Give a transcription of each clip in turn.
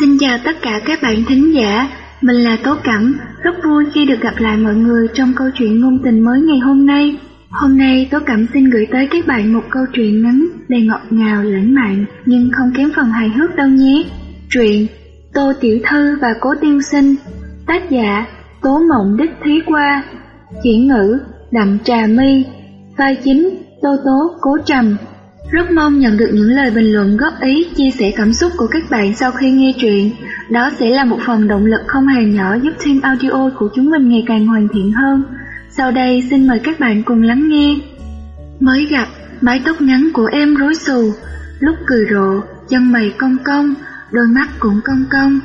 Xin chào tất cả các bạn thính giả, mình là Tố Cẩm, rất vui khi được gặp lại mọi người trong câu chuyện ngôn tình mới ngày hôm nay. Hôm nay Tố Cẩm xin gửi tới các bạn một câu chuyện ngắn đầy ngọt ngào lãng mạn nhưng không kém phần hài hước đâu nhé. Truyện Tô Tiểu Thư và Cố Tiên Sinh. Tác giả Tố Mộng Đích Thí Qua. Chuyển ngữ Đậm Trà My. Vai chính Tô Tố Cố Trầm rất mong nhận được những lời bình luận góp ý, chia sẻ cảm xúc của các bạn sau khi nghe truyện. Đó sẽ là một phần động lực không hề nhỏ giúp team audio của chúng mình ngày càng hoàn thiện hơn. Sau đây xin mời các bạn cùng lắng nghe. Mới gặp, mái tóc ngắn của em rối xù, lúc cười rộ, chân mày cong cong, đôi mắt cũng cong cong.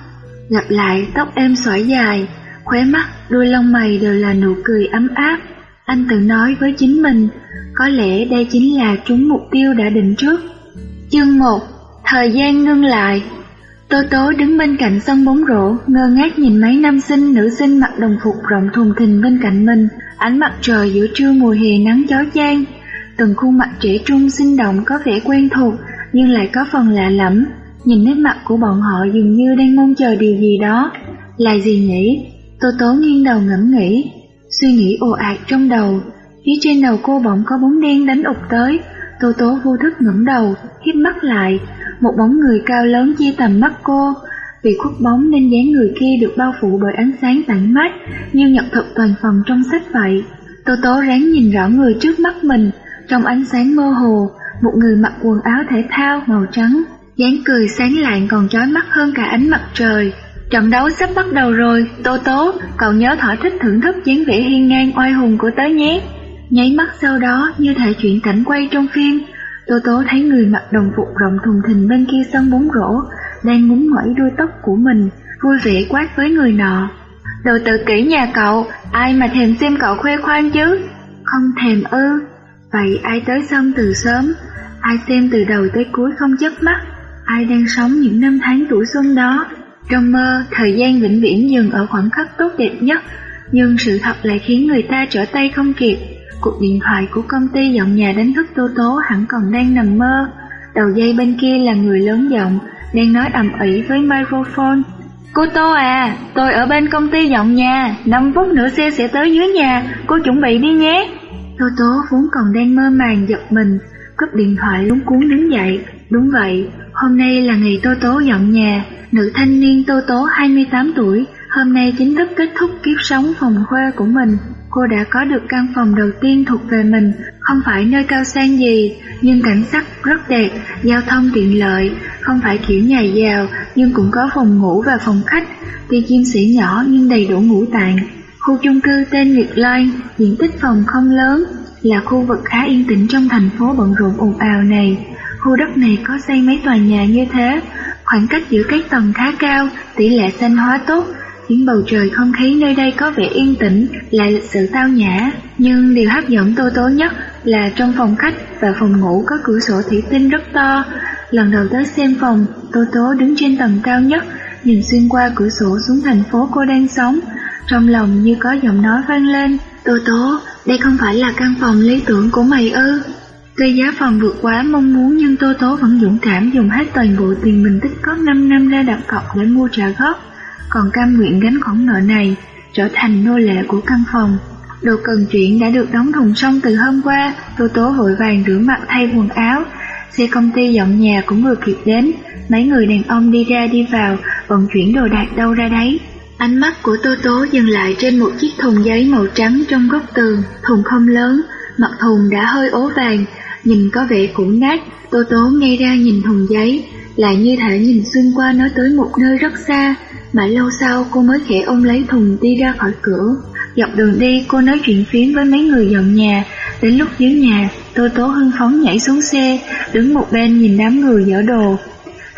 Gặp lại tóc em xoải dài, khóe mắt, đôi lông mày đều là nụ cười ấm áp. Anh tự nói với chính mình, có lẽ đây chính là trúng mục tiêu đã định trước. Chương 1 Thời gian ngưng lại Tô tố đứng bên cạnh sân bóng rổ, ngơ ngác nhìn mấy nam sinh, nữ sinh mặc đồng phục rộng thùng thình bên cạnh mình, ánh mặt trời giữa trưa mùa hè nắng chói chang. Từng khuôn mặt trẻ trung sinh động có vẻ quen thuộc, nhưng lại có phần lạ lẫm. Nhìn nét mặt của bọn họ dường như đang mong chờ điều gì đó. Là gì nhỉ? Tô tố nghiêng đầu ngẫm nghĩ, suy nghĩ ồ ạt trong đầu, Phía trên đầu cô bỗng có bóng đen đánh ụt tới, Tô Tố vô thức ngẩng đầu, hít mắt lại, một bóng người cao lớn chia tầm mắt cô. Vì khuất bóng nên dáng người kia được bao phủ bởi ánh sáng tản mát, như nhật thực toàn phần trong sách vậy. Tô Tố ráng nhìn rõ người trước mắt mình, trong ánh sáng mơ hồ, một người mặc quần áo thể thao màu trắng, dáng cười sáng lạng còn chói mắt hơn cả ánh mặt trời. Trận đấu sắp bắt đầu rồi, Tô Tố, cậu nhớ thỏa thích thưởng thức dáng vẻ hiên ngang oai hùng của tớ nhé. Nháy mắt sau đó như thể chuyển cảnh quay trong phim, Tô Tố thấy người mặc đồng phục rộng thùng thình bên kia sân bóng rổ, đang muốn ngoẩy đuôi tóc của mình, vui vẻ quát với người nọ. Đồ tự kỷ nhà cậu, ai mà thèm xem cậu khoe khoang chứ? Không thèm ư, vậy ai tới sân từ sớm, ai xem từ đầu tới cuối không chớp mắt, ai đang sống những năm tháng tuổi xuân đó. Trong mơ, thời gian vĩnh viễn dừng ở khoảng khắc tốt đẹp nhất, nhưng sự thật lại khiến người ta trở tay không kịp. Cuộc điện thoại của công ty dọn nhà đánh thức Tô Tố hẳn còn đang nằm mơ. Đầu dây bên kia là người lớn giọng, đang nói ầm ĩ với microphone. Cô Tô à, tôi ở bên công ty dọn nhà, 5 phút nữa xe sẽ tới dưới nhà, cô chuẩn bị đi nhé. Tô Tố vốn còn đang mơ màng giật mình, cúp điện thoại lúng cuốn đứng dậy. Đúng vậy, hôm nay là ngày Tô Tố dọn nhà, nữ thanh niên Tô Tố 28 tuổi, hôm nay chính thức kết thúc kiếp sống phòng khuê của mình cô đã có được căn phòng đầu tiên thuộc về mình, không phải nơi cao sang gì, nhưng cảnh sắc rất đẹp, giao thông tiện lợi, không phải kiểu nhà giàu, nhưng cũng có phòng ngủ và phòng khách, tuy chim sỉ nhỏ nhưng đầy đủ ngũ tạng. Khu chung cư tên Nguyệt Loan, diện tích phòng không lớn, là khu vực khá yên tĩnh trong thành phố bận rộn ồn ào này. Khu đất này có xây mấy tòa nhà như thế, khoảng cách giữa các tầng khá cao, tỷ lệ xanh hóa tốt, khiến bầu trời không khí nơi đây có vẻ yên tĩnh, lại lịch sự tao nhã. Nhưng điều hấp dẫn Tô Tố nhất là trong phòng khách và phòng ngủ có cửa sổ thủy tinh rất to. Lần đầu tới xem phòng, Tô Tố đứng trên tầng cao nhất, nhìn xuyên qua cửa sổ xuống thành phố cô đang sống. Trong lòng như có giọng nói vang lên, Tô Tố, đây không phải là căn phòng lý tưởng của mày ư. Tuy giá phòng vượt quá mong muốn nhưng Tô Tố vẫn dũng cảm dùng hết toàn bộ tiền mình tích có 5 năm ra đặt cọc để mua trả góp còn cam nguyện gánh khoản nợ này, trở thành nô lệ của căn phòng. Đồ cần chuyện đã được đóng thùng xong từ hôm qua, Tô Tố vội vàng rửa mặt thay quần áo. Xe công ty dọn nhà cũng vừa kịp đến, mấy người đàn ông đi ra đi vào, vận chuyển đồ đạc đâu ra đấy. Ánh mắt của Tô Tố dừng lại trên một chiếc thùng giấy màu trắng trong góc tường, thùng không lớn, mặt thùng đã hơi ố vàng, nhìn có vẻ cũ nát, Tô Tố ngay ra nhìn thùng giấy, lại như thể nhìn xuyên qua nó tới một nơi rất xa, Mãi lâu sau cô mới khẽ ôm lấy thùng đi ra khỏi cửa. Dọc đường đi cô nói chuyện phiếm với mấy người dọn nhà. Đến lúc dưới nhà, Tô Tố hưng phóng nhảy xuống xe, đứng một bên nhìn đám người dỡ đồ.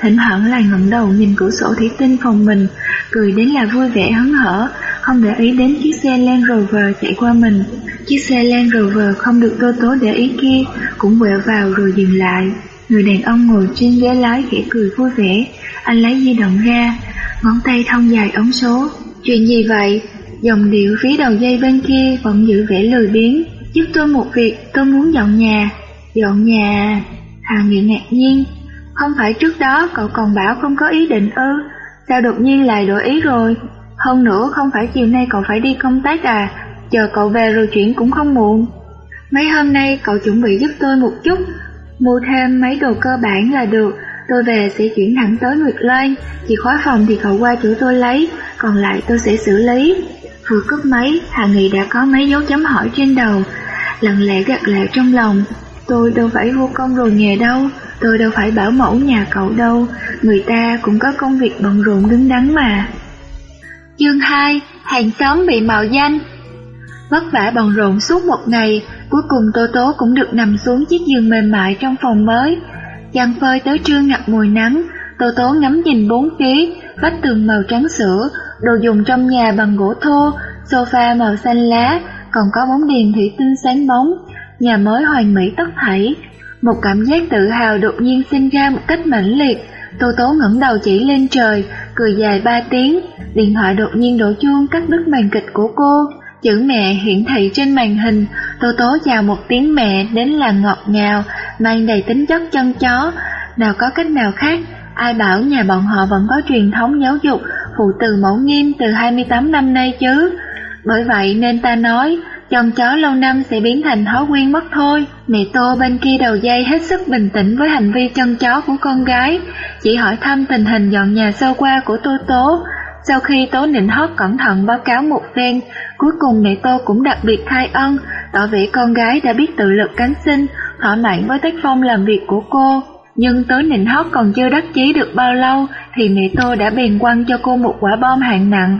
Thỉnh thoảng lại ngẩng đầu nhìn cửa sổ thủy tinh phòng mình, cười đến là vui vẻ hớn hở, không để ý đến chiếc xe Land Rover chạy qua mình. Chiếc xe Land Rover không được Tô Tố để ý kia, cũng quẹo vào rồi dừng lại. Người đàn ông ngồi trên ghế lái khẽ cười vui vẻ, anh lấy di động ra, ngón tay thông dài ống số. Chuyện gì vậy? Dòng điệu phía đầu dây bên kia vẫn giữ vẻ lười biếng. Giúp tôi một việc, tôi muốn dọn nhà. Dọn nhà... Hà Nghị ngạc nhiên. Không phải trước đó cậu còn bảo không có ý định ư? sao đột nhiên lại đổi ý rồi? Hơn nữa không phải chiều nay cậu phải đi công tác à, chờ cậu về rồi chuyển cũng không muộn. Mấy hôm nay cậu chuẩn bị giúp tôi một chút, mua thêm mấy đồ cơ bản là được, tôi về sẽ chuyển thẳng tới Nguyệt Loan, chìa khóa phòng thì cậu qua chỗ tôi lấy, còn lại tôi sẽ xử lý. Vừa cướp máy, Hà Nghị đã có mấy dấu chấm hỏi trên đầu, lặng lẽ gật lại trong lòng. Tôi đâu phải vô công rồi nghề đâu, tôi đâu phải bảo mẫu nhà cậu đâu, người ta cũng có công việc bận rộn đứng đắn mà. Chương 2, hàng xóm bị mạo danh. Vất vả bận rộn suốt một ngày, cuối cùng Tô Tố cũng được nằm xuống chiếc giường mềm mại trong phòng mới. Chăn phơi tới trưa ngập mùi nắng, Tô Tố ngắm nhìn bốn phía, vách tường màu trắng sữa, đồ dùng trong nhà bằng gỗ thô, sofa màu xanh lá, còn có bóng đèn thủy tinh sáng bóng, nhà mới hoàn mỹ tất thảy. Một cảm giác tự hào đột nhiên sinh ra một cách mãnh liệt, Tô Tố ngẩng đầu chỉ lên trời, cười dài ba tiếng, điện thoại đột nhiên đổ chuông cắt đứt màn kịch của cô. Chữ mẹ hiển thị trên màn hình, Tô Tố chào một tiếng mẹ đến là ngọt ngào, mang đầy tính chất chân chó. Nào có cách nào khác, ai bảo nhà bọn họ vẫn có truyền thống giáo dục phụ từ mẫu nghiêm từ 28 năm nay chứ. Bởi vậy nên ta nói, chồng chó lâu năm sẽ biến thành thói quen mất thôi. Mẹ Tô bên kia đầu dây hết sức bình tĩnh với hành vi chân chó của con gái, chỉ hỏi thăm tình hình dọn nhà sơ qua của Tô Tố. Sau khi Tố Nịnh Hót cẩn thận báo cáo một phen, cuối cùng mẹ Tô cũng đặc biệt khai ân, tỏ vẻ con gái đã biết tự lực cánh sinh, thỏa mãn với tác phong làm việc của cô. Nhưng Tố Nịnh Hót còn chưa đắc chí được bao lâu thì mẹ Tô đã bèn quăng cho cô một quả bom hạng nặng.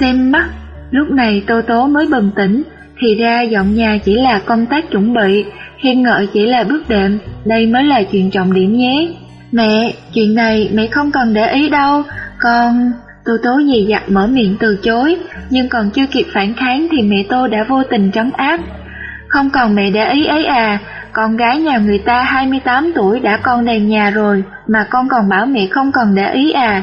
Xem mắt, lúc này Tô Tố mới bừng tỉnh, thì ra dọn nhà chỉ là công tác chuẩn bị, khen ngợi chỉ là bước đệm, đây mới là chuyện trọng điểm nhé. Mẹ, chuyện này mẹ không cần để ý đâu, con... Tô Tố dì dặt mở miệng từ chối, nhưng còn chưa kịp phản kháng thì mẹ Tô đã vô tình trấn áp. Không còn mẹ để ý ấy à, con gái nhà người ta 28 tuổi đã con đèn nhà rồi, mà con còn bảo mẹ không cần để ý à.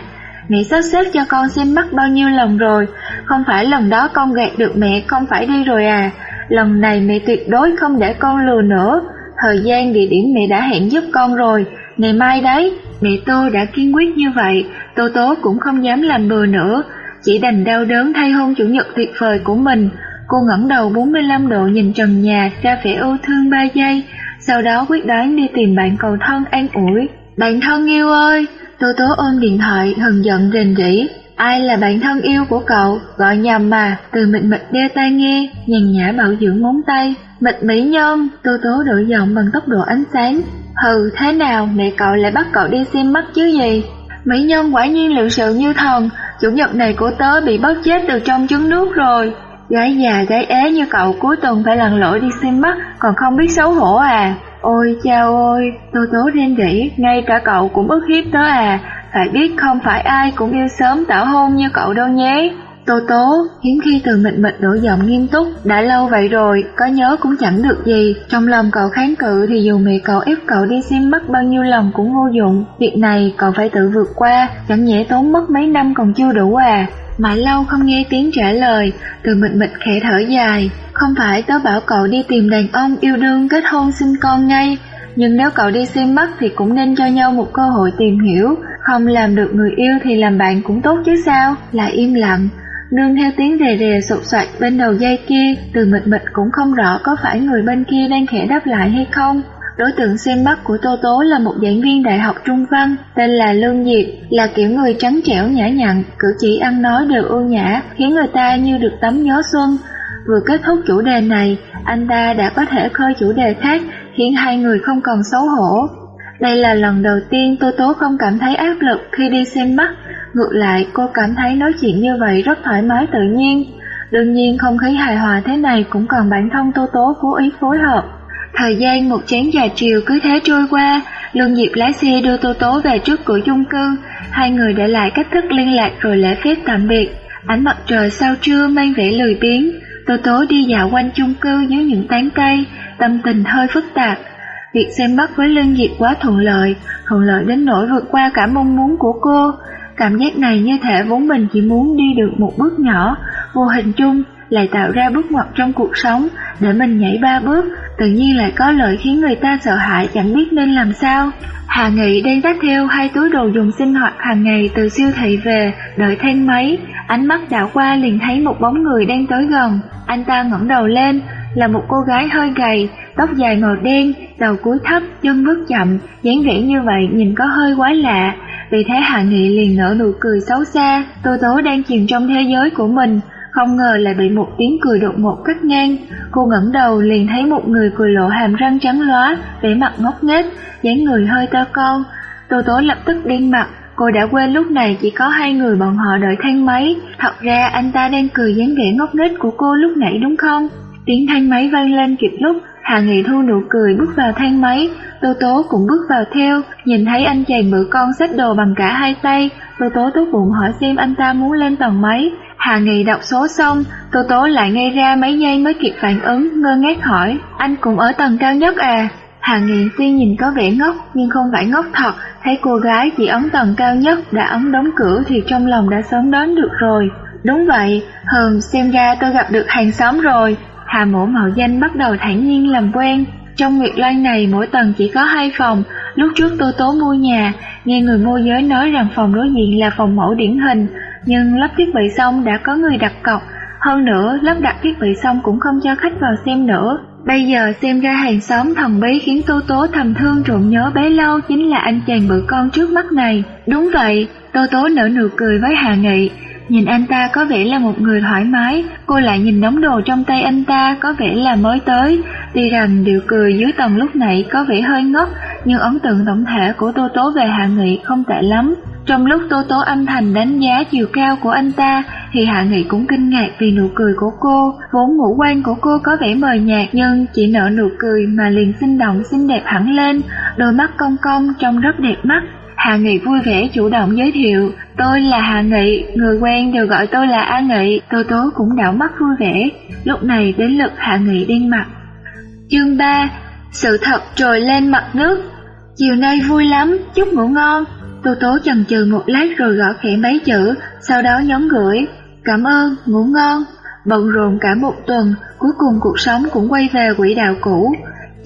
Mẹ sắp xếp cho con xem mắt bao nhiêu lần rồi, không phải lần đó con gạt được mẹ không phải đi rồi à. Lần này mẹ tuyệt đối không để con lừa nữa. Thời gian địa điểm mẹ đã hẹn giúp con rồi, ngày mai đấy. Mẹ Tô đã kiên quyết như vậy, Tô Tố cũng không dám làm bừa nữa, chỉ đành đau đớn thay hôn chủ nhật tuyệt vời của mình. Cô ngẩng đầu 45 độ nhìn trần nhà ra vẻ ưu thương 3 giây, sau đó quyết đoán đi tìm bạn cầu thân an ủi. Bạn thân yêu ơi! Tô Tố ôm điện thoại hừng giận rền rỉ. Ai là bạn thân yêu của cậu? Gọi nhầm mà, từ mịt mịt đeo tai nghe, nhàn nhã bảo dưỡng móng tay. Mịt mỹ nhân, Tô Tố đổi giọng bằng tốc độ ánh sáng. Hừ, thế nào mẹ cậu lại bắt cậu đi xem mắt chứ gì? Mỹ nhân quả nhiên liệu sự như thần, chủ nhật này của tớ bị bắt chết từ trong trứng nước rồi. Gái già gái ế như cậu cuối tuần phải lần lỗi đi xem mắt, còn không biết xấu hổ à. Ôi chao ôi, Tô Tố rên rỉ, ngay cả cậu cũng ức hiếp tớ à, phải biết không phải ai cũng yêu sớm tảo hôn như cậu đâu nhé. Tô Tố, hiếm khi từ mịt mịt đổi giọng nghiêm túc, đã lâu vậy rồi, có nhớ cũng chẳng được gì. Trong lòng cậu kháng cự thì dù mẹ cậu ép cậu đi xem mắt bao nhiêu lần cũng vô dụng. Việc này cậu phải tự vượt qua, chẳng nhẽ tốn mất mấy năm còn chưa đủ à. Mãi lâu không nghe tiếng trả lời, từ mịt mịt khẽ thở dài. Không phải tớ bảo cậu đi tìm đàn ông yêu đương kết hôn sinh con ngay, nhưng nếu cậu đi xem mắt thì cũng nên cho nhau một cơ hội tìm hiểu, không làm được người yêu thì làm bạn cũng tốt chứ sao, lại im lặng. Nương theo tiếng rè rè sụt soạt bên đầu dây kia, từ mịt mịt cũng không rõ có phải người bên kia đang khẽ đáp lại hay không. Đối tượng xem mắt của Tô Tố là một giảng viên đại học trung văn, tên là Lương Diệp, là kiểu người trắng trẻo nhã nhặn, cử chỉ ăn nói đều ưu nhã, khiến người ta như được tắm gió xuân. Vừa kết thúc chủ đề này, anh ta đã có thể khơi chủ đề khác, khiến hai người không còn xấu hổ. Đây là lần đầu tiên Tô Tố không cảm thấy áp lực khi đi xem mắt, ngược lại cô cảm thấy nói chuyện như vậy rất thoải mái tự nhiên. Đương nhiên không khí hài hòa thế này cũng cần bản thân Tô Tố cố ý phối hợp. Thời gian một chén trà chiều cứ thế trôi qua, Lương Diệp lái xe đưa Tô Tố về trước cửa chung cư, hai người để lại cách thức liên lạc rồi lễ phép tạm biệt. Ánh mặt trời sau trưa mang vẻ lười biếng, Tô Tố đi dạo quanh chung cư dưới những tán cây, tâm tình hơi phức tạp. Việc xem mắt với Lương Diệp quá thuận lợi, thuận lợi đến nỗi vượt qua cả mong muốn của cô. Cảm giác này như thể vốn mình chỉ muốn đi được một bước nhỏ, vô hình chung, lại tạo ra bước ngoặt trong cuộc sống, để mình nhảy ba bước, tự nhiên lại có lợi khiến người ta sợ hãi chẳng biết nên làm sao. Hà Nghị đang dắt theo hai túi đồ dùng sinh hoạt hàng ngày từ siêu thị về, đợi thang máy, ánh mắt đảo qua liền thấy một bóng người đang tới gần. Anh ta ngẩng đầu lên, là một cô gái hơi gầy, tóc dài màu đen, đầu cúi thấp, chân bước chậm, dáng vẻ như vậy nhìn có hơi quá lạ. Vì thế Hạ Nghị liền nở nụ cười xấu xa, Tô Tố đang chìm trong thế giới của mình, không ngờ lại bị một tiếng cười đột ngột cắt ngang. Cô ngẩng đầu liền thấy một người cười lộ hàm răng trắng lóa, vẻ mặt ngốc nghếch, dáng người hơi to con. Tô Tố lập tức đen mặt, cô đã quên lúc này chỉ có hai người bọn họ đợi thang máy. Thật ra anh ta đang cười dáng vẻ ngốc nghếch của cô lúc nãy đúng không? Tiếng thang máy vang lên kịp lúc, Hạ Nghị thu nụ cười bước vào thang máy, Tô Tố cũng bước vào theo, nhìn thấy anh chàng bự con xách đồ bằng cả hai tay, Tô Tố tốt bụng hỏi xem anh ta muốn lên tầng mấy. Hà Nghị đọc số xong, Tô Tố lại ngay ra mấy giây mới kịp phản ứng, ngơ ngác hỏi, anh cũng ở tầng cao nhất à? Hà Nghị tuy nhìn có vẻ ngốc nhưng không phải ngốc thật, thấy cô gái chỉ ấn tầng cao nhất đã ấn đóng cửa thì trong lòng đã sớm đoán được rồi. Đúng vậy, Hờm xem ra tôi gặp được hàng xóm rồi, Hà mổ mạo danh bắt đầu thản nhiên làm quen. Trong Nguyệt Loan này mỗi tầng chỉ có hai phòng, lúc trước Tô Tố mua nhà, nghe người môi giới nói rằng phòng đối diện là phòng mẫu điển hình, nhưng lắp thiết bị xong đã có người đặt cọc, hơn nữa lắp đặt thiết bị xong cũng không cho khách vào xem nữa. Bây giờ xem ra hàng xóm thần bí khiến Tô Tố thầm thương trộn nhớ bấy lâu chính là anh chàng bự con trước mắt này. Đúng vậy, Tô Tố nở nụ cười với Hà Nghị, Nhìn anh ta có vẻ là một người thoải mái, cô lại nhìn đống đồ trong tay anh ta có vẻ là mới tới. Tuy rằng điều cười dưới tầng lúc nãy có vẻ hơi ngốc, nhưng ấn tượng tổng thể của Tô Tố về Hạ Nghị không tệ lắm. Trong lúc Tô Tố âm thầm đánh giá chiều cao của anh ta, thì Hạ Nghị cũng kinh ngạc vì nụ cười của cô. Vốn ngũ quan của cô có vẻ mờ nhạt nhưng chỉ nở nụ cười mà liền sinh động xinh đẹp hẳn lên, đôi mắt cong cong trông rất đẹp mắt. Hà Nghị vui vẻ chủ động giới thiệu, tôi là Hà Nghị, người quen đều gọi tôi là A Nghị, Tô Tố cũng đảo mắt vui vẻ, lúc này đến lượt Hà Nghị đen mặt. Chương 3 Sự thật trồi lên mặt nước Chiều nay vui lắm, chúc ngủ ngon. Tô Tố chần chừ một lát rồi gõ khẽ mấy chữ, sau đó nhóm gửi, cảm ơn, ngủ ngon. Bận rộn cả một tuần, cuối cùng cuộc sống cũng quay về quỹ đạo cũ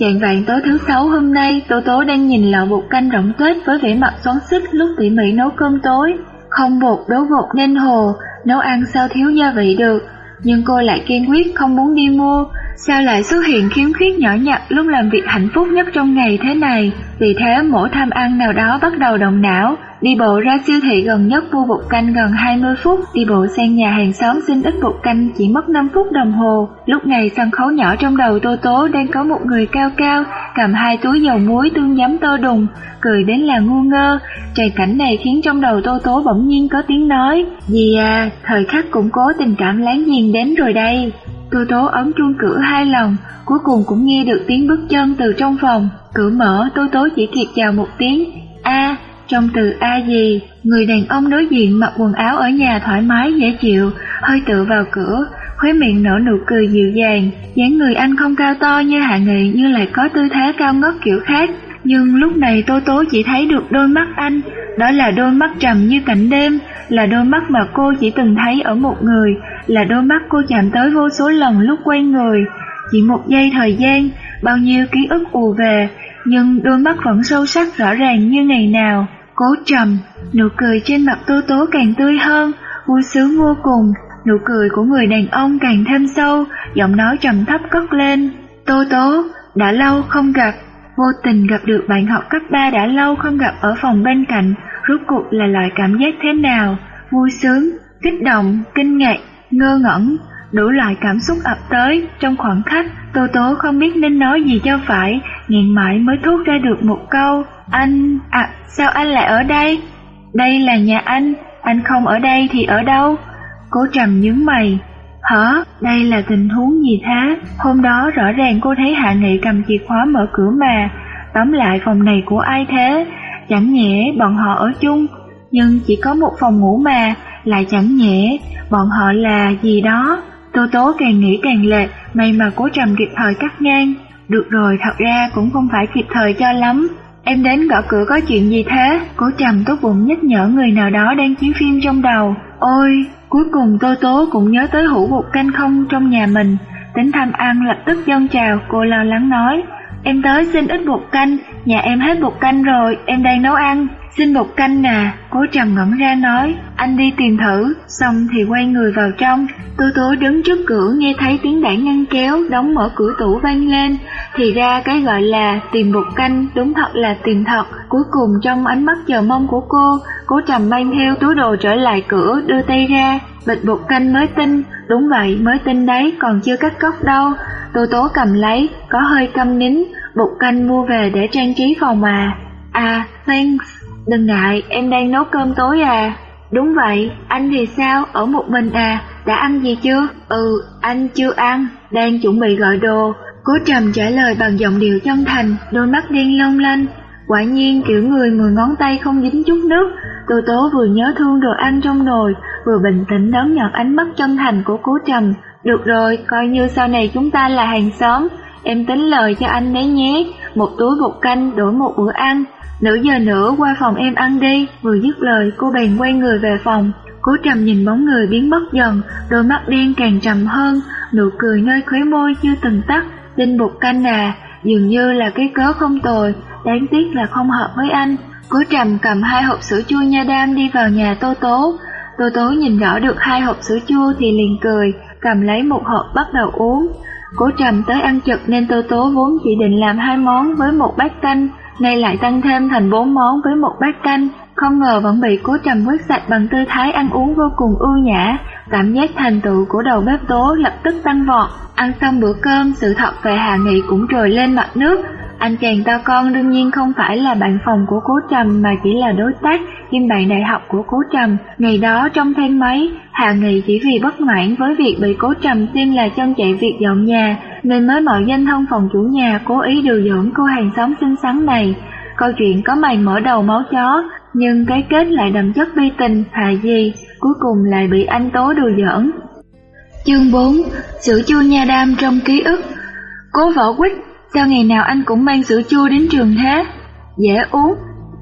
dạng vạn tối thứ sáu hôm nay, Tố Tố đang nhìn lọ bột canh rỗng tuếch với vẻ mặt xoắn xích lúc tỉ mỉ nấu cơm tối. Không bột đố bột nên hồ, nấu ăn sao thiếu gia vị được. Nhưng cô lại kiên quyết không muốn đi mua, sao lại xuất hiện khiếm khuyết nhỏ nhặt lúc làm việc hạnh phúc nhất trong ngày thế này. Vì thế mỗi tham ăn nào đó bắt đầu động não, Đi bộ ra siêu thị gần nhất mua bột canh gần 20 phút, đi bộ sang nhà hàng xóm xin ít bột canh chỉ mất 5 phút đồng hồ. Lúc này sân khấu nhỏ trong đầu Tô Tố đang có một người cao cao, cầm hai túi dầu muối tương giấm tô đùng, cười đến là ngu ngơ. Trải cảnh này khiến trong đầu Tô Tố bỗng nhiên có tiếng nói, Dì à, thời khắc củng cố tình cảm láng giềng đến rồi đây. Tô Tố ấn chuông cửa hai lần, cuối cùng cũng nghe được tiếng bước chân từ trong phòng. Cửa mở, tôi Tố chỉ kịp chào một tiếng, a trong từ A gì, người đàn ông đối diện mặc quần áo ở nhà thoải mái dễ chịu, hơi tựa vào cửa, khóe miệng nở nụ cười dịu dàng, dáng người anh không cao to như hạ nghị nhưng lại có tư thế cao ngất kiểu khác. Nhưng lúc này Tô Tố chỉ thấy được đôi mắt anh, đó là đôi mắt trầm như cảnh đêm, là đôi mắt mà cô chỉ từng thấy ở một người, là đôi mắt cô chạm tới vô số lần lúc quay người. Chỉ một giây thời gian, bao nhiêu ký ức ùa về, nhưng đôi mắt vẫn sâu sắc rõ ràng như ngày nào. Cố trầm, nụ cười trên mặt Tô Tố càng tươi hơn, vui sướng vô cùng, nụ cười của người đàn ông càng thêm sâu, giọng nói trầm thấp cất lên. Tô Tố, đã lâu không gặp, vô tình gặp được bạn học cấp 3 đã lâu không gặp ở phòng bên cạnh, rốt cuộc là loại cảm giác thế nào? Vui sướng, kích động, kinh ngạc, ngơ ngẩn, đủ loại cảm xúc ập tới trong khoảng khắc, Tô Tố không biết nên nói gì cho phải, nghiện mãi mới thốt ra được một câu. Anh, à, sao anh lại ở đây? Đây là nhà anh, anh không ở đây thì ở đâu? Cố trầm nhướng mày. Hả? Đây là tình huống gì thế? Hôm đó rõ ràng cô thấy Hạ Nghị cầm chìa khóa mở cửa mà. Tóm lại phòng này của ai thế? Chẳng nhẽ bọn họ ở chung, nhưng chỉ có một phòng ngủ mà, lại chẳng nhẽ bọn họ là gì đó. Tô Tố càng nghĩ càng lệ, may mà cố trầm kịp thời cắt ngang. Được rồi, thật ra cũng không phải kịp thời cho lắm. Em đến gõ cửa có chuyện gì thế? Cố trầm tốt bụng nhắc nhở người nào đó đang chiếu phim trong đầu. Ôi, Cuối cùng Tô Tố cũng nhớ tới hũ bột canh không trong nhà mình, tính tham ăn lập tức dâng chào, cô lo lắng nói, em tới xin ít bột canh, nhà em hết bột canh rồi, em đang nấu ăn. Xin bột canh nè, cố trầm ngẩn ra nói, anh đi tìm thử, xong thì quay người vào trong. Tô tố đứng trước cửa nghe thấy tiếng đẩy ngăn kéo, đóng mở cửa tủ vang lên. Thì ra cái gọi là tìm bột canh đúng thật là tìm thật. Cuối cùng trong ánh mắt chờ mong của cô, cố trầm mang theo túi đồ trở lại cửa, đưa tay ra. Bịch bột canh mới tinh, đúng vậy mới tinh đấy, còn chưa cắt cốc đâu. Tô tố cầm lấy, có hơi câm nín, bột canh mua về để trang trí phòng mà. À, thanks. Đừng ngại, em đang nấu cơm tối à? Đúng vậy, anh thì sao, ở một mình à? Đã ăn gì chưa? Ừ, anh chưa ăn, đang chuẩn bị gọi đồ. Cố trầm trả lời bằng giọng điệu chân thành, đôi mắt đen long lanh. Quả nhiên kiểu người mười ngón tay không dính chút nước. Tô tố vừa nhớ thương đồ ăn trong nồi, vừa bình tĩnh đón nhận ánh mắt chân thành của cố trầm. Được rồi, coi như sau này chúng ta là hàng xóm. Em tính lời cho anh đấy nhé, một túi bột canh đổi một bữa ăn. Nửa giờ nữa qua phòng em ăn đi, vừa dứt lời cô bèn quay người về phòng. Cố trầm nhìn bóng người biến mất dần, đôi mắt đen càng trầm hơn, nụ cười nơi khóe môi chưa từng tắt, đinh bục canh à, dường như là cái cớ không tồi, đáng tiếc là không hợp với anh. Cố trầm cầm hai hộp sữa chua nha đam đi vào nhà Tô Tố. Tô Tố nhìn rõ được hai hộp sữa chua thì liền cười, cầm lấy một hộp bắt đầu uống. Cố trầm tới ăn chật nên Tô Tố vốn chỉ định làm hai món với một bát canh, nay lại tăng thêm thành bốn món với một bát canh, không ngờ vẫn bị cố trầm quét sạch bằng tư thái ăn uống vô cùng ưu nhã, cảm giác thành tựu của đầu bếp tố lập tức tăng vọt. Ăn xong bữa cơm, sự thật về Hà Nghị cũng trồi lên mặt nước. Anh chàng to con đương nhiên không phải là bạn phòng của cố trầm mà chỉ là đối tác kiêm bạn đại học của cố trầm. Ngày đó trong thang máy, Hạ Nghị chỉ vì bất mãn với việc bị cố trầm xem là chân chạy việc dọn nhà, nên mới mạo danh thông phòng chủ nhà cố ý điều dưỡng cô hàng xóm xinh xắn này. Câu chuyện có mày mở đầu máu chó, nhưng cái kết lại đậm chất bi tình, hà gì, cuối cùng lại bị anh Tố đùa giỡn. Chương 4 sự chua nha đam trong ký ức Cố võ quýt, sao ngày nào anh cũng mang sữa chua đến trường thế? Dễ uống,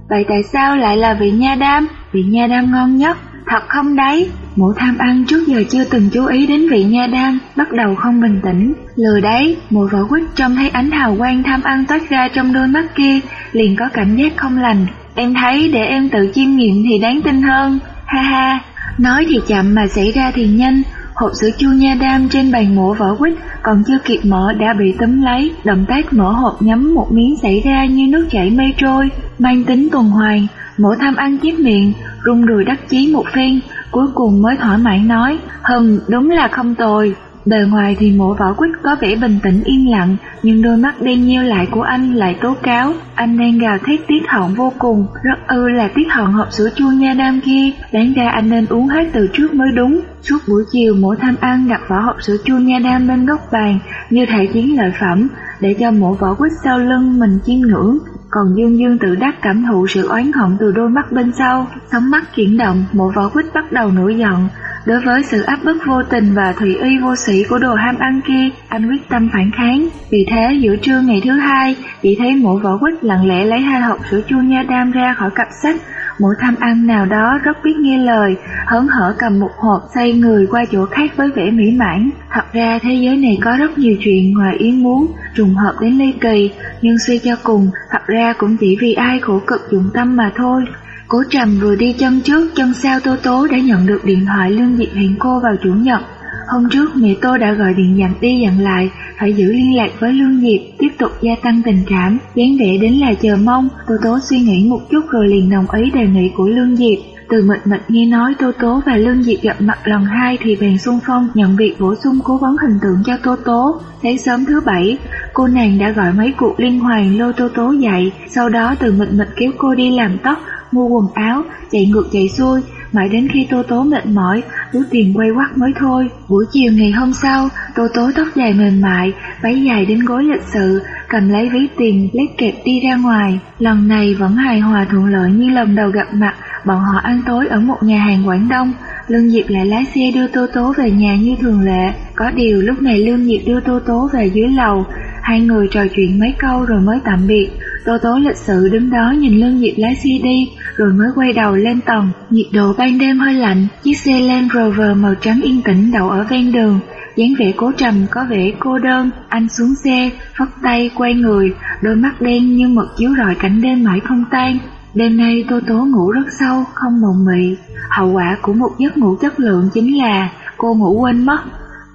vậy tại sao lại là vị nha đam? Vị nha đam ngon nhất, thật không đấy? Mụ tham ăn trước giờ chưa từng chú ý đến vị nha đam, bắt đầu không bình tĩnh. Lừa đấy, mụ võ quýt trông thấy ánh hào quang tham ăn toát ra trong đôi mắt kia, liền có cảm giác không lành. Em thấy để em tự chiêm nghiệm thì đáng tin hơn, ha ha. Nói thì chậm mà xảy ra thì nhanh, hộp sữa chua nha đam trên bàn mổ vỏ quýt còn chưa kịp mở đã bị túm lấy, động tác mở hộp nhắm một miếng xảy ra như nước chảy mây trôi, mang tính tuần hoàn, mổ tham ăn chiếc miệng, rung đùi đắc chí một phen, cuối cùng mới thỏa mãn nói, hừm, đúng là không tồi. Bề ngoài thì mộ võ quýt có vẻ bình tĩnh yên lặng, nhưng đôi mắt đen nheo lại của anh lại tố cáo. Anh đang gào thét tiết họng vô cùng, rất ư là tiết họng hộp sữa chua nha đam kia, đáng ra anh nên uống hết từ trước mới đúng. Suốt buổi chiều mỗi tham ăn đặt vỏ hộp sữa chua nha đam bên góc bàn, như thể chiến lợi phẩm, để cho mộ võ quýt sau lưng mình chiêm ngưỡng. Còn Dương Dương tự đắc cảm thụ sự oán hận từ đôi mắt bên sau, sóng mắt chuyển động, mộ võ quýt bắt đầu nổi giận, Đối với sự áp bức vô tình và thủy uy vô sĩ của đồ ham ăn kia, anh quyết tâm phản kháng. Vì thế, giữa trưa ngày thứ hai, chỉ thấy mỗi vỏ quýt lặng lẽ lấy hai hộp sữa chua nha đam ra khỏi cặp sách. Mỗi tham ăn nào đó rất biết nghe lời, hớn hở cầm một hộp xoay người qua chỗ khác với vẻ mỹ mãn. Thật ra thế giới này có rất nhiều chuyện ngoài ý muốn, trùng hợp đến ly kỳ, nhưng suy cho cùng, thật ra cũng chỉ vì ai khổ cực dụng tâm mà thôi. Cố Trầm vừa đi chân trước chân sau Tô Tố đã nhận được điện thoại Lương Diệp hẹn cô vào chủ nhật. Hôm trước mẹ Tô đã gọi điện dặn đi dặn lại, phải giữ liên lạc với Lương Diệp, tiếp tục gia tăng tình cảm, dáng vẻ đến là chờ mong. Tô Tố suy nghĩ một chút rồi liền đồng ý đề nghị của Lương Diệp. Từ mịt mịt nghe nói Tô Tố và Lương Diệp gặp mặt lần hai thì bèn xung phong nhận việc bổ sung cố vấn hình tượng cho Tô Tố. Đến sớm thứ bảy, cô nàng đã gọi mấy cuộc liên hoàn lô Tô Tố dậy, sau đó từ mịt mịt kéo cô đi làm tóc, mua quần áo, chạy ngược chạy xuôi, mãi đến khi Tô Tố mệt mỏi, túi tiền quay quắt mới thôi. Buổi chiều ngày hôm sau, Tô Tố tóc dài mềm mại, váy dài đến gối lịch sự, cầm lấy ví tiền, lết kẹp đi ra ngoài. Lần này vẫn hài hòa thuận lợi như lần đầu gặp mặt, bọn họ ăn tối ở một nhà hàng Quảng Đông. Lương Diệp lại lái xe đưa Tô Tố về nhà như thường lệ. Có điều lúc này Lương Diệp đưa Tô Tố về dưới lầu, hai người trò chuyện mấy câu rồi mới tạm biệt. Tô Tố lịch sự đứng đó nhìn Lương Diệp lái xe đi, rồi mới quay đầu lên tầng. Nhiệt độ ban đêm hơi lạnh, chiếc xe Land Rover màu trắng yên tĩnh đậu ở ven đường. dáng vẻ cố trầm có vẻ cô đơn, anh xuống xe, phất tay quay người, đôi mắt đen như mực chiếu rọi cảnh đêm mãi không tan. Đêm nay Tô Tố ngủ rất sâu, không mộng mị. Hậu quả của một giấc ngủ chất lượng chính là cô ngủ quên mất.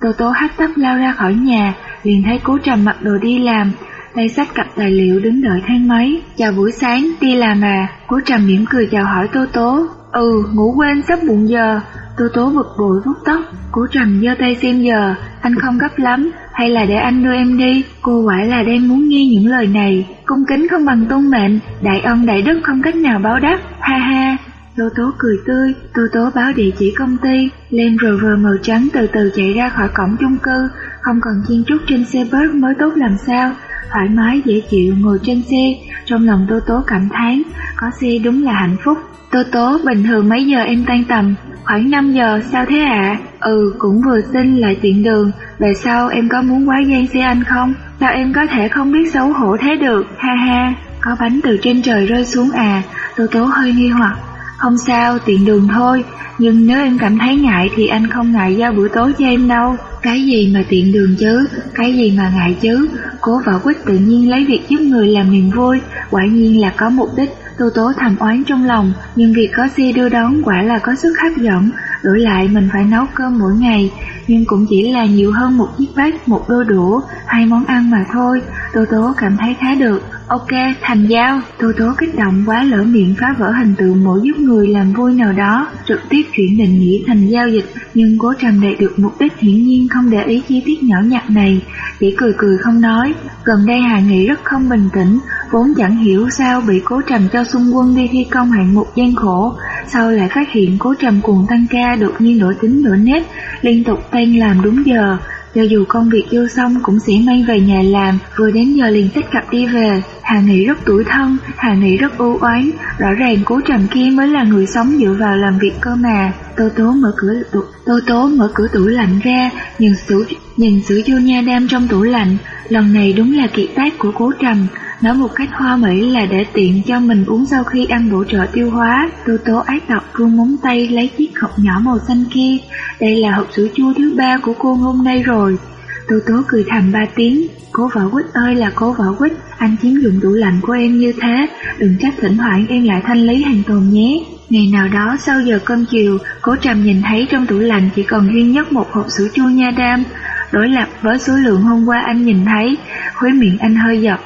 Tô Tố hắt tấp lao ra khỏi nhà, liền thấy cố trầm mặc đồ đi làm, tay sách cặp tài liệu đứng đợi thang máy. Chào buổi sáng, đi làm à? Cố trầm mỉm cười chào hỏi Tô Tố. Ừ, ngủ quên sắp muộn giờ. Tô Tố bực bội vuốt tóc, cố trầm giơ tay xem giờ, anh không gấp lắm, hay là để anh đưa em đi? Cô quả là đang muốn nghe những lời này, cung kính không bằng tôn mệnh, đại ân đại đức không cách nào báo đáp, ha ha. Tô Tố cười tươi, Tô Tố báo địa chỉ công ty, Land Rover màu trắng từ từ chạy ra khỏi cổng chung cư, không cần chiên trúc trên xe bớt mới tốt làm sao, thoải mái dễ chịu ngồi trên xe, trong lòng Tô Tố cảm thán, có xe đúng là hạnh phúc. Tô Tố, bình thường mấy giờ em tan tầm? Khoảng 5 giờ, sao thế ạ? Ừ, cũng vừa xin lại tiện đường, về sau em có muốn quá gian xe anh không? Sao em có thể không biết xấu hổ thế được, ha ha. Có bánh từ trên trời rơi xuống à, Tô Tố hơi nghi hoặc. Không sao, tiện đường thôi, nhưng nếu em cảm thấy ngại thì anh không ngại giao bữa tối cho em đâu. Cái gì mà tiện đường chứ, cái gì mà ngại chứ. Cố vợ quýt tự nhiên lấy việc giúp người làm niềm vui, quả nhiên là có mục đích. Tô tố thầm oán trong lòng, nhưng việc có xe đưa đón quả là có sức hấp dẫn, đổi lại mình phải nấu cơm mỗi ngày, nhưng cũng chỉ là nhiều hơn một chiếc bát, một đôi đũa, hai món ăn mà thôi. Tô tố cảm thấy khá được, Ok, thành giao, Tô Tố kích động quá lỡ miệng phá vỡ hình tượng mỗi giúp người làm vui nào đó, trực tiếp chuyển định nghĩa thành giao dịch, nhưng cố trầm đạt được mục đích hiển nhiên không để ý chi tiết nhỏ nhặt này, chỉ cười cười không nói. Gần đây Hà Nghị rất không bình tĩnh, vốn chẳng hiểu sao bị cố trầm cho xung quân đi thi công hạng mục gian khổ, sau lại phát hiện cố trầm cuồng tăng ca đột nhiên đổi tính đổi nét, liên tục tan làm đúng giờ, cho dù công việc vô xong cũng sẽ mang về nhà làm, vừa đến giờ liền tích cặp đi về. Hà Nghị rất tuổi thân, Hà Nghị rất ưu oán, rõ ràng cố trầm kia mới là người sống dựa vào làm việc cơ mà. Tô Tố mở cửa tủ, Tô Tố mở cửa tủ lạnh ra, nhìn sữa nhìn sữa vô nha đam trong tủ lạnh, lần này đúng là kiệt tác của cố trầm, Nói một cách hoa mỹ là để tiện cho mình uống sau khi ăn bổ trợ tiêu hóa. Tô tố ái tộc run móng tay lấy chiếc hộp nhỏ màu xanh kia. Đây là hộp sữa chua thứ ba của cô hôm nay rồi. Tô tố cười thầm ba tiếng. Cố vợ quýt ơi là cố vợ quýt, anh chiếm dụng tủ lạnh của em như thế, đừng trách thỉnh thoảng em lại thanh lý hàng tồn nhé. Ngày nào đó sau giờ cơm chiều, cố trầm nhìn thấy trong tủ lạnh chỉ còn duy nhất một hộp sữa chua nha đam. Đối lập với số lượng hôm qua anh nhìn thấy, khóe miệng anh hơi giật,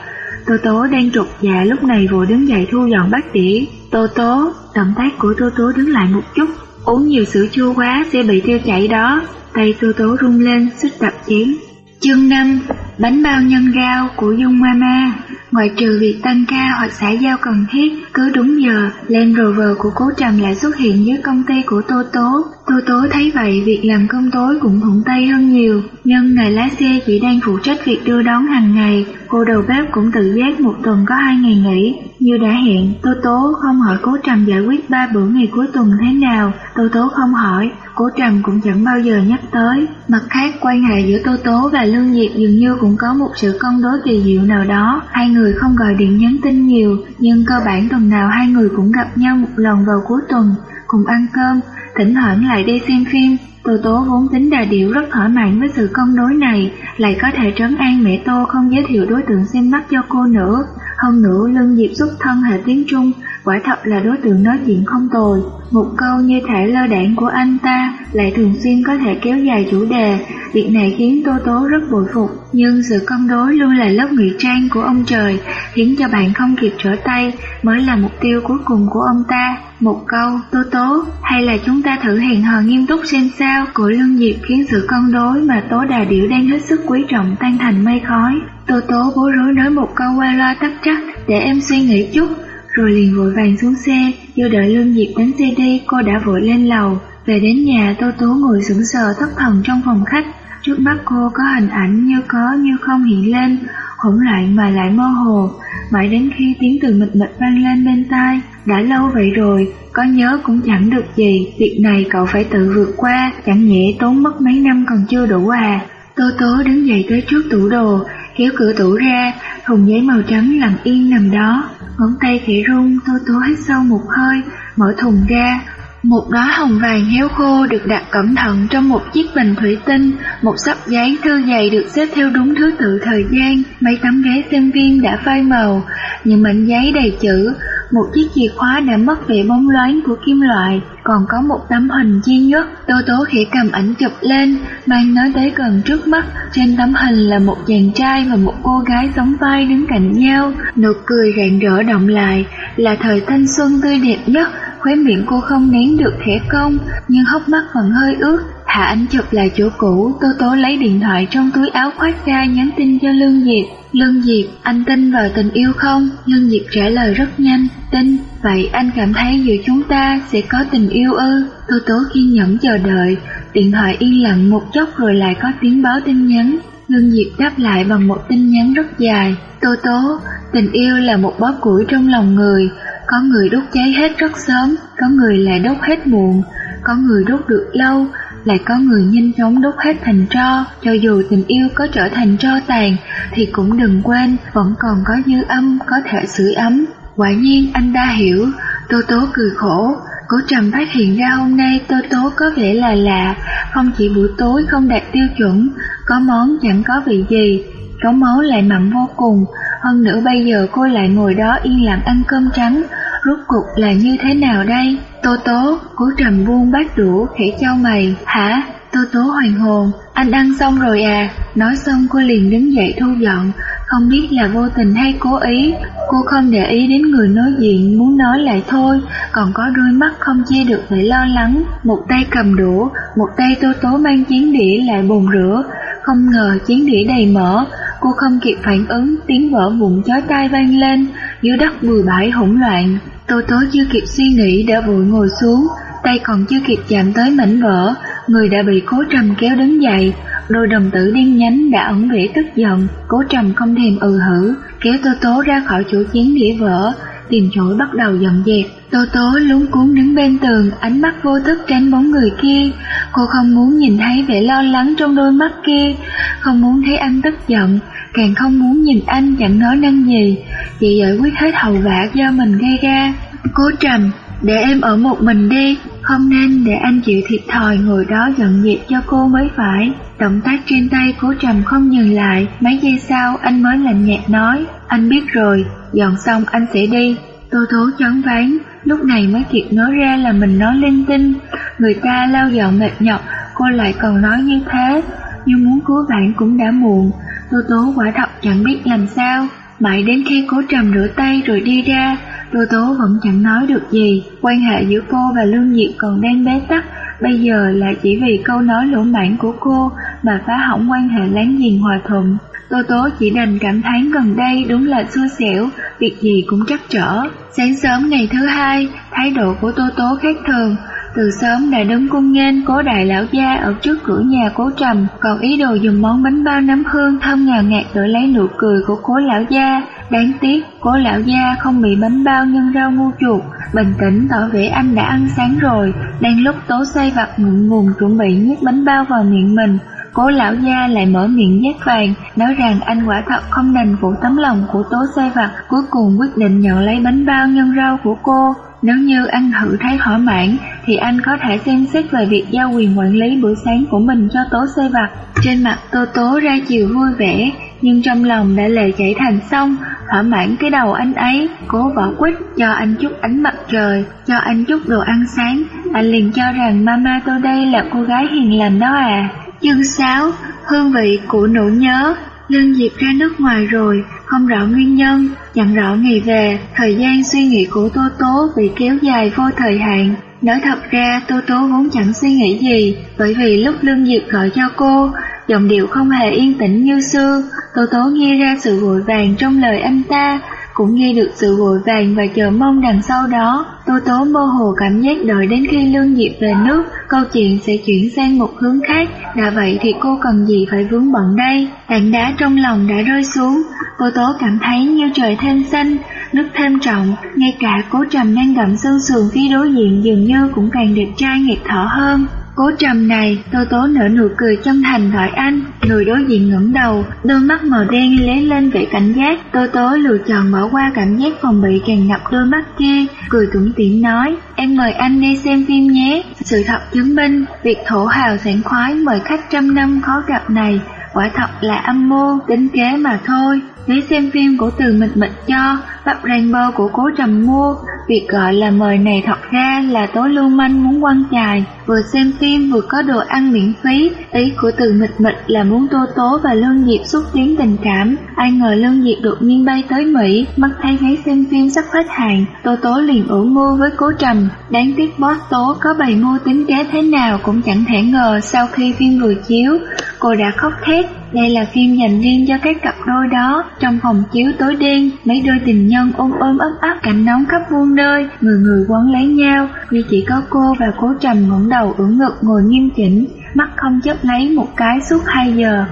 Tô Tố đang trục dạ lúc này vội đứng dậy thu dọn bát đĩa. Tô Tố, động tác của Tô Tố đứng lại một chút, uống nhiều sữa chua quá sẽ bị tiêu chảy đó. Tay Tô Tố rung lên, xích đập chén. Chương 5 Bánh bao nhân rau của Dung Mama Ngoại trừ việc tăng ca hoặc xã giao cần thiết, cứ đúng giờ, Land Rover của cố trầm lại xuất hiện dưới công ty của Tô Tố. Tô Tố thấy vậy, việc làm cơm tối cũng thuận tay hơn nhiều. Nhưng ngày lái xe chỉ đang phụ trách việc đưa đón hàng ngày, cô đầu bếp cũng tự giác một tuần có hai ngày nghỉ. Như đã hẹn, Tô Tố không hỏi cố trầm giải quyết ba bữa ngày cuối tuần thế nào, Tô Tố không hỏi, cố trầm cũng chẳng bao giờ nhắc tới. Mặt khác, quan hệ giữa Tô Tố và Lương Diệp dường như cũng có một sự cân đối kỳ diệu nào đó. Hai người không gọi điện nhắn tin nhiều, nhưng cơ bản tuần nào hai người cũng gặp nhau một lần vào cuối tuần, cùng ăn cơm, thỉnh thoảng lại đi xem phim. Tô Tố vốn tính đà điệu rất thỏa mãn với sự cân đối này, lại có thể trấn an mẹ Tô không giới thiệu đối tượng xem mắt cho cô nữa. Hơn nữa Lương Diệp xuất thân hệ tiếng Trung, quả thật là đối tượng nói chuyện không tồi. Một câu như thể lơ đảng của anh ta lại thường xuyên có thể kéo dài chủ đề, việc này khiến Tô Tố rất bội phục. Nhưng sự cân đối luôn là lớp ngụy trang của ông trời, khiến cho bạn không kịp trở tay, mới là mục tiêu cuối cùng của ông ta. Một câu, tô Tố, hay là chúng ta ta thử hẹn hò nghiêm túc xem sao, của Lương Diệp khiến sự cân đối mà Tố Đà Điểu đang hết sức quý trọng tan thành mây khói. Tô Tố bối rối nói một câu qua loa tắc trắc, để em suy nghĩ chút, rồi liền vội vàng xuống xe, chưa đợi Lương Diệp đánh xe đi, cô đã vội lên lầu. Về đến nhà, Tô Tố ngồi sững sờ thất thần trong phòng khách, trước mắt cô có hình ảnh như có như không hiện lên, hỗn loạn mà lại mơ hồ, mãi đến khi tiếng từ mịt mịt vang lên bên tai. Đã lâu vậy rồi, có nhớ cũng chẳng được gì, việc này cậu phải tự vượt qua, chẳng nhẽ tốn mất mấy năm còn chưa đủ à. Tô Tố đứng dậy tới trước tủ đồ, kéo cửa tủ ra, thùng giấy màu trắng lặng yên nằm đó. Ngón tay khẽ run, Tô Tố hít sâu một hơi, mở thùng ra, một đóa hồng vàng héo khô được đặt cẩn thận trong một chiếc bình thủy tinh, một sắp giấy thư dày được xếp theo đúng thứ tự thời gian, mấy tấm ghế xem viên đã phai màu, những mảnh giấy đầy chữ, một chiếc chìa khóa đã mất vẻ bóng loáng của kim loại, còn có một tấm hình duy nhất. Tô Tố khẽ cầm ảnh chụp lên, mang nó tới gần trước mắt. Trên tấm hình là một chàng trai và một cô gái sống vai đứng cạnh nhau, nụ cười rạng rỡ động lại, là thời thanh xuân tươi đẹp nhất khóe miệng cô không nén được khẽ cong, nhưng hốc mắt vẫn hơi ướt. Hạ Anh chụp lại chỗ cũ, Tô Tố lấy điện thoại trong túi áo khoác ra nhắn tin cho Lương Diệp. Lương Diệp, anh tin vào tình yêu không? Lương Diệp trả lời rất nhanh, tin. Vậy anh cảm thấy giữa chúng ta sẽ có tình yêu ư? Tô Tố kiên nhẫn chờ đợi, điện thoại yên lặng một chốc rồi lại có tiếng báo tin nhắn. Lương Diệp đáp lại bằng một tin nhắn rất dài. Tô Tố, tình yêu là một bó củi trong lòng người, có người đốt cháy hết rất sớm, có người lại đốt hết muộn, có người đốt được lâu, lại có người nhanh chóng đốt hết thành tro. Cho dù tình yêu có trở thành tro tàn, thì cũng đừng quên, vẫn còn có dư âm, có thể sưởi ấm. Quả nhiên anh đã hiểu, Tô Tố cười khổ. Cố Trầm phát hiện ra hôm nay Tô Tố có vẻ là lạ, không chỉ buổi tối không đạt tiêu chuẩn, có món chẳng có vị gì, có món lại mặn vô cùng, hơn nữa bây giờ cô lại ngồi đó yên lặng ăn cơm trắng, rốt cục là như thế nào đây? Tô tố, cố trầm buông bát đũa khẽ trao mày, hả? Tô tố hoàng hồn, anh ăn xong rồi à? Nói xong cô liền đứng dậy thu dọn, không biết là vô tình hay cố ý. Cô không để ý đến người nói diện, muốn nói lại thôi, còn có đôi mắt không che được vẻ lo lắng. Một tay cầm đũa, một tay tô tố mang chén đĩa lại bồn rửa, không ngờ chén đĩa đầy mỡ, cô không kịp phản ứng, tiếng vỡ vụn chói tai vang lên, dưới đất bừa bãi hỗn loạn. Tô tố chưa kịp suy nghĩ đã vội ngồi xuống, tay còn chưa kịp chạm tới mảnh vỡ, người đã bị cố trầm kéo đứng dậy, đôi đồng tử đen nhánh đã ẩn vẻ tức giận, cố trầm không thèm ừ hử, kéo tô tố ra khỏi chỗ chiến đĩa vỡ, tìm chỗ bắt đầu dọn dẹp. Tô tố lúng cuốn đứng bên tường, ánh mắt vô thức tránh bóng người kia. Cô không muốn nhìn thấy vẻ lo lắng trong đôi mắt kia, không muốn thấy anh tức giận, càng không muốn nhìn anh chẳng nói năng gì, chỉ giải quyết hết hậu vả do mình gây ra. Cố trầm, để em ở một mình đi, không nên để anh chịu thiệt thòi ngồi đó giận dịp cho cô mới phải. Động tác trên tay cố trầm không dừng lại, mấy giây sau anh mới lạnh nhạt nói, anh biết rồi, dọn xong anh sẽ đi. Tô thố chấn ván, lúc này mới kịp nói ra là mình nói linh tinh. Người ta lau dọn mệt nhọc, cô lại còn nói như thế, nhưng muốn cứu bạn cũng đã muộn. Tô tố quả thật chẳng biết làm sao, mãi đến khi cố trầm rửa tay rồi đi ra, Tô tố vẫn chẳng nói được gì. Quan hệ giữa cô và Lương Diệp còn đang bế tắc, bây giờ là chỉ vì câu nói lỗ mãn của cô mà phá hỏng quan hệ láng giềng hòa thuận. Tô Tố chỉ đành cảm thán gần đây đúng là xui xẻo, việc gì cũng chắc trở. Sáng sớm ngày thứ hai, thái độ của Tô Tố khác thường, từ sớm đã đứng cung nghênh cố đại lão gia ở trước cửa nhà cố trầm, còn ý đồ dùng món bánh bao nấm hương thơm ngào ngạt đổi lấy nụ cười của cố lão gia. Đáng tiếc, cố lão gia không bị bánh bao nhân rau ngu chuột, bình tĩnh tỏ vẻ anh đã ăn sáng rồi, đang lúc tố xoay vặt ngượng ngùng chuẩn bị nhét bánh bao vào miệng mình. Cố lão gia lại mở miệng nhát vàng, nói rằng anh quả thật không đành phụ tấm lòng của tố xoay vặt, cuối cùng quyết định nhận lấy bánh bao nhân rau của cô. Nếu như anh thử thấy thỏa mãn, thì anh có thể xem xét về việc giao quyền quản lý bữa sáng của mình cho tố xê vặt. Trên mặt tô tố ra chiều vui vẻ, nhưng trong lòng đã lệ chảy thành sông, thỏa mãn cái đầu anh ấy, cố bỏ quýt cho anh chút ánh mặt trời, cho anh chút đồ ăn sáng. Anh liền cho rằng mama tôi đây là cô gái hiền lành đó à. Chương 6, hương vị của nỗi nhớ Lương Diệp ra nước ngoài rồi, không rõ nguyên nhân, chẳng rõ ngày về, thời gian suy nghĩ của Tô Tố bị kéo dài vô thời hạn. Nói thật ra Tô Tố vốn chẳng suy nghĩ gì, bởi vì lúc Lương Diệp gọi cho cô, giọng điệu không hề yên tĩnh như xưa, Tô Tố nghe ra sự vội vàng trong lời anh ta, cũng nghe được sự vội vàng và chờ mong đằng sau đó. Tô Tố mơ hồ cảm giác đợi đến khi Lương Diệp về nước, câu chuyện sẽ chuyển sang một hướng khác, đã vậy thì cô cần gì phải vướng bận đây. Tảng đá trong lòng đã rơi xuống, Tô Tố cảm thấy như trời thêm xanh, nước thêm trọng, ngay cả cố trầm đang gặm xương sườn phía đối diện dường như cũng càng đẹp trai nghẹt thở hơn. Cố trầm này, Tô Tố nở nụ cười chân thành hỏi anh, người đối diện ngẩng đầu, đôi mắt màu đen lé lên vẻ cảnh giác, Tô Tố lựa chọn bỏ qua cảm giác phòng bị càng ngập đôi mắt kia, cười tủm tỉm nói, em mời anh đi xem phim nhé. Sự thật chứng minh, việc thổ hào sảng khoái mời khách trăm năm khó gặp này, quả thật là âm mưu, tính kế mà thôi. Vé xem phim của từ mịch mịch cho, bắp rainbow của cố trầm mua, việc ờ, gọi là mời này thật ra là tối lưu manh muốn quăng chài, vừa xem phim vừa có đồ ăn miễn phí, ý của từ mịch mịch là muốn tô tố và lương diệp xúc tiến tình cảm, ai ngờ lương diệp đột nhiên bay tới Mỹ, mắt thấy vé xem phim sắp hết hàng, tô tố liền ủ mưu với cố trầm, đáng tiếc boss tố có bày mưu tính kế thế nào cũng chẳng thể ngờ sau khi phim vừa chiếu, cô đã khóc thét, đây là phim dành riêng cho các cặp đôi đó, trong phòng chiếu tối đen, mấy đôi tình nhân ôm ôm ấp ấp cảnh nóng khắp muôn nơi, người người quấn lấy nhau, vì chỉ có cô và cố trầm ngẩng đầu ưỡn ngực ngồi nghiêm chỉnh, mắt không chấp lấy một cái suốt 2 giờ.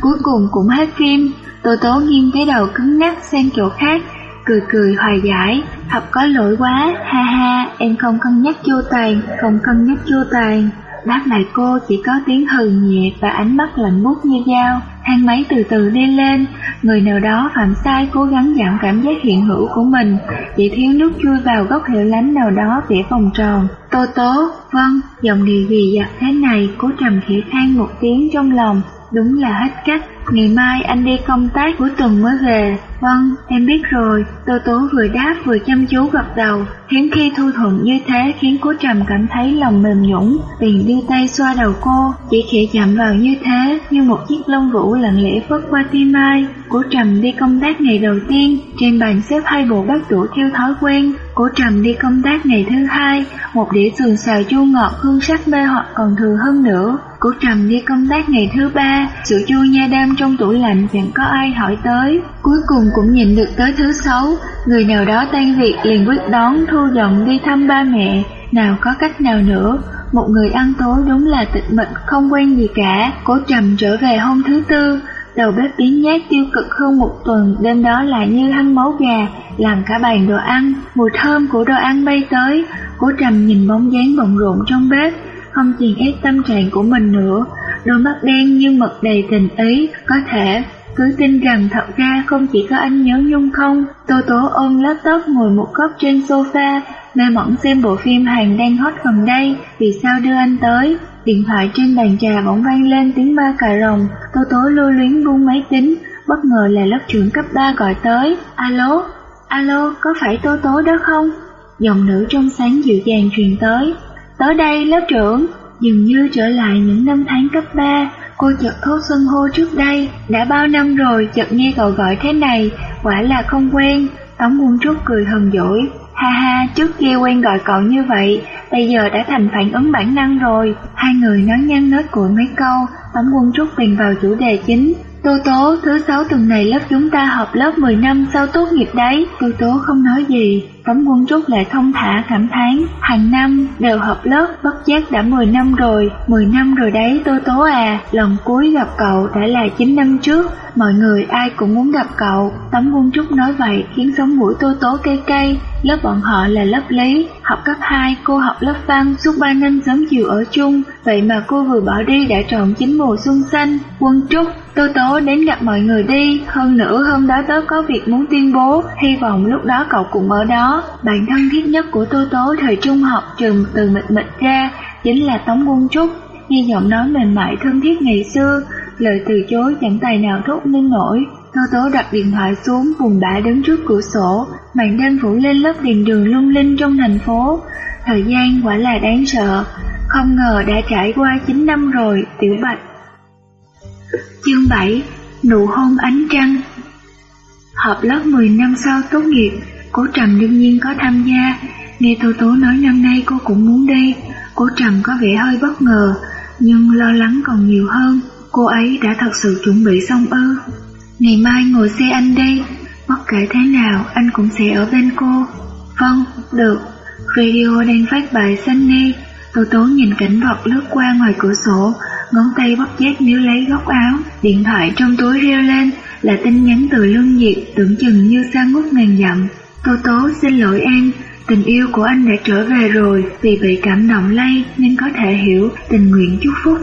Cuối cùng cũng hết phim, Tô Tố nghiêng cái đầu cứng ngắc sang chỗ khác, cười cười hoài giải, thật có lỗi quá, ha ha, em không cân nhắc chu toàn, không cân nhắc chu toàn. Đáp lại cô chỉ có tiếng hừ nhẹ và ánh mắt lạnh buốt như dao. Thang máy từ từ đi lên, người nào đó phạm sai cố gắng giảm cảm giác hiện hữu của mình, chỉ thiếu nước chui vào góc hiệu lánh nào đó vẽ vòng tròn. Tô tố, vâng, giọng điều gì dặt thế này, cố trầm khẽ than một tiếng trong lòng, đúng là hết cách. Ngày mai anh đi công tác cuối tuần mới về. Vâng, em biết rồi. Tô Tố vừa đáp vừa chăm chú gật đầu. Hiếm khi thu thuận như thế khiến cố trầm cảm thấy lòng mềm nhũng. Tiền đưa tay xoa đầu cô, chỉ khẽ chạm vào như thế, như một chiếc lông vũ lặng lẽ phất qua tim ai của trầm đi công tác ngày đầu tiên, trên bàn xếp hai bộ bát đũa theo thói quen. của trầm đi công tác ngày thứ hai, một đĩa sườn xào chua ngọt hương sắc mê hoặc còn thừa hơn nữa. của trầm đi công tác ngày thứ ba, sữa chua nha đam trong tủ lạnh chẳng có ai hỏi tới. Cuối cùng cũng nhìn được tới thứ sáu, người nào đó tan việc liền quyết đón thu dọn đi thăm ba mẹ, nào có cách nào nữa. Một người ăn tối đúng là tịch mịch không quen gì cả, cố trầm trở về hôm thứ tư, đầu bếp biến nhát tiêu cực hơn một tuần, đêm đó lại như hăng máu gà, làm cả bàn đồ ăn, mùi thơm của đồ ăn bay tới, cố trầm nhìn bóng dáng bận rộn trong bếp, không chèn ép tâm trạng của mình nữa, đôi mắt đen như mực đầy tình ý, có thể cứ tin rằng thật ra không chỉ có anh nhớ nhung không. Tô Tố ôm laptop ngồi một góc trên sofa, mê mẩn xem bộ phim hàng đang hot gần đây, vì sao đưa anh tới. Điện thoại trên bàn trà bỗng vang lên tiếng ba cà rồng, Tô Tố lưu luyến buông máy tính, bất ngờ là lớp trưởng cấp 3 gọi tới. Alo, alo, có phải Tô Tố đó không? Giọng nữ trong sáng dịu dàng truyền tới. Tới đây lớp trưởng, dường như trở lại những năm tháng cấp 3, cô chợt thốt xưng hô trước đây, đã bao năm rồi chợt nghe cậu gọi thế này, quả là không quen. Tống Quân Trúc cười hờn dỗi, ha ha, trước kia quen gọi cậu như vậy, bây giờ đã thành phản ứng bản năng rồi. Hai người nói nhăn nết cuội mấy câu, tấm Quân rút tiền vào chủ đề chính, Tô Tố, thứ sáu tuần này lớp chúng ta học lớp 10 năm sau tốt nghiệp đấy. Tô Tố không nói gì, tấm Quân Trúc lại thông thả cảm thán. Hàng năm đều hợp lớp, bất giác đã 10 năm rồi. 10 năm rồi đấy Tô Tố à, lần cuối gặp cậu đã là 9 năm trước. Mọi người ai cũng muốn gặp cậu. tấm Quân Trúc nói vậy khiến sống mũi Tô Tố cay cay. Lớp bọn họ là lớp lý, học cấp 2, cô học lớp văn, suốt 3 năm sớm chiều ở chung. Vậy mà cô vừa bỏ đi đã trọn chín mùa xuân xanh. Quân Trúc, Tô Tố đến gặp mọi người đi, hơn nữa hôm đó tớ có việc muốn tuyên bố, hy vọng lúc đó cậu cũng ở đó. Bạn thân thiết nhất của Tô Tố thời trung học trường từ mịt mịt ra, chính là Tống Quân Trúc, nghe giọng nói mềm mại thân thiết ngày xưa, lời từ chối chẳng tài nào thốt nên nổi. Tô Tố đặt điện thoại xuống buồn bã đứng trước cửa sổ, màn đêm phủ lên lớp đèn đường lung linh trong thành phố. Thời gian quả là đáng sợ, không ngờ đã trải qua 9 năm rồi, Tiểu Bạch. Chương 7 Nụ hôn ánh trăng Họp lớp 10 năm sau tốt nghiệp, Cố Trầm đương nhiên có tham gia. Nghe Tô Tố nói năm nay cô cũng muốn đi, Cố Trầm có vẻ hơi bất ngờ, nhưng lo lắng còn nhiều hơn. Cô ấy đã thật sự chuẩn bị xong ư. Ngày mai ngồi xe anh đi, bất kể thế nào anh cũng sẽ ở bên cô. Vâng, được. Radio đang phát bài Sunny. Tô Tố nhìn cảnh vật lướt qua ngoài cửa sổ, ngón tay bất giác níu lấy góc áo, điện thoại trong túi reo lên là tin nhắn từ Lương Diệp tưởng chừng như xa ngút ngàn dặm. Tô Tố xin lỗi anh, Tình yêu của anh đã trở về rồi, vì bị cảm động lây nên có thể hiểu tình nguyện chúc phúc.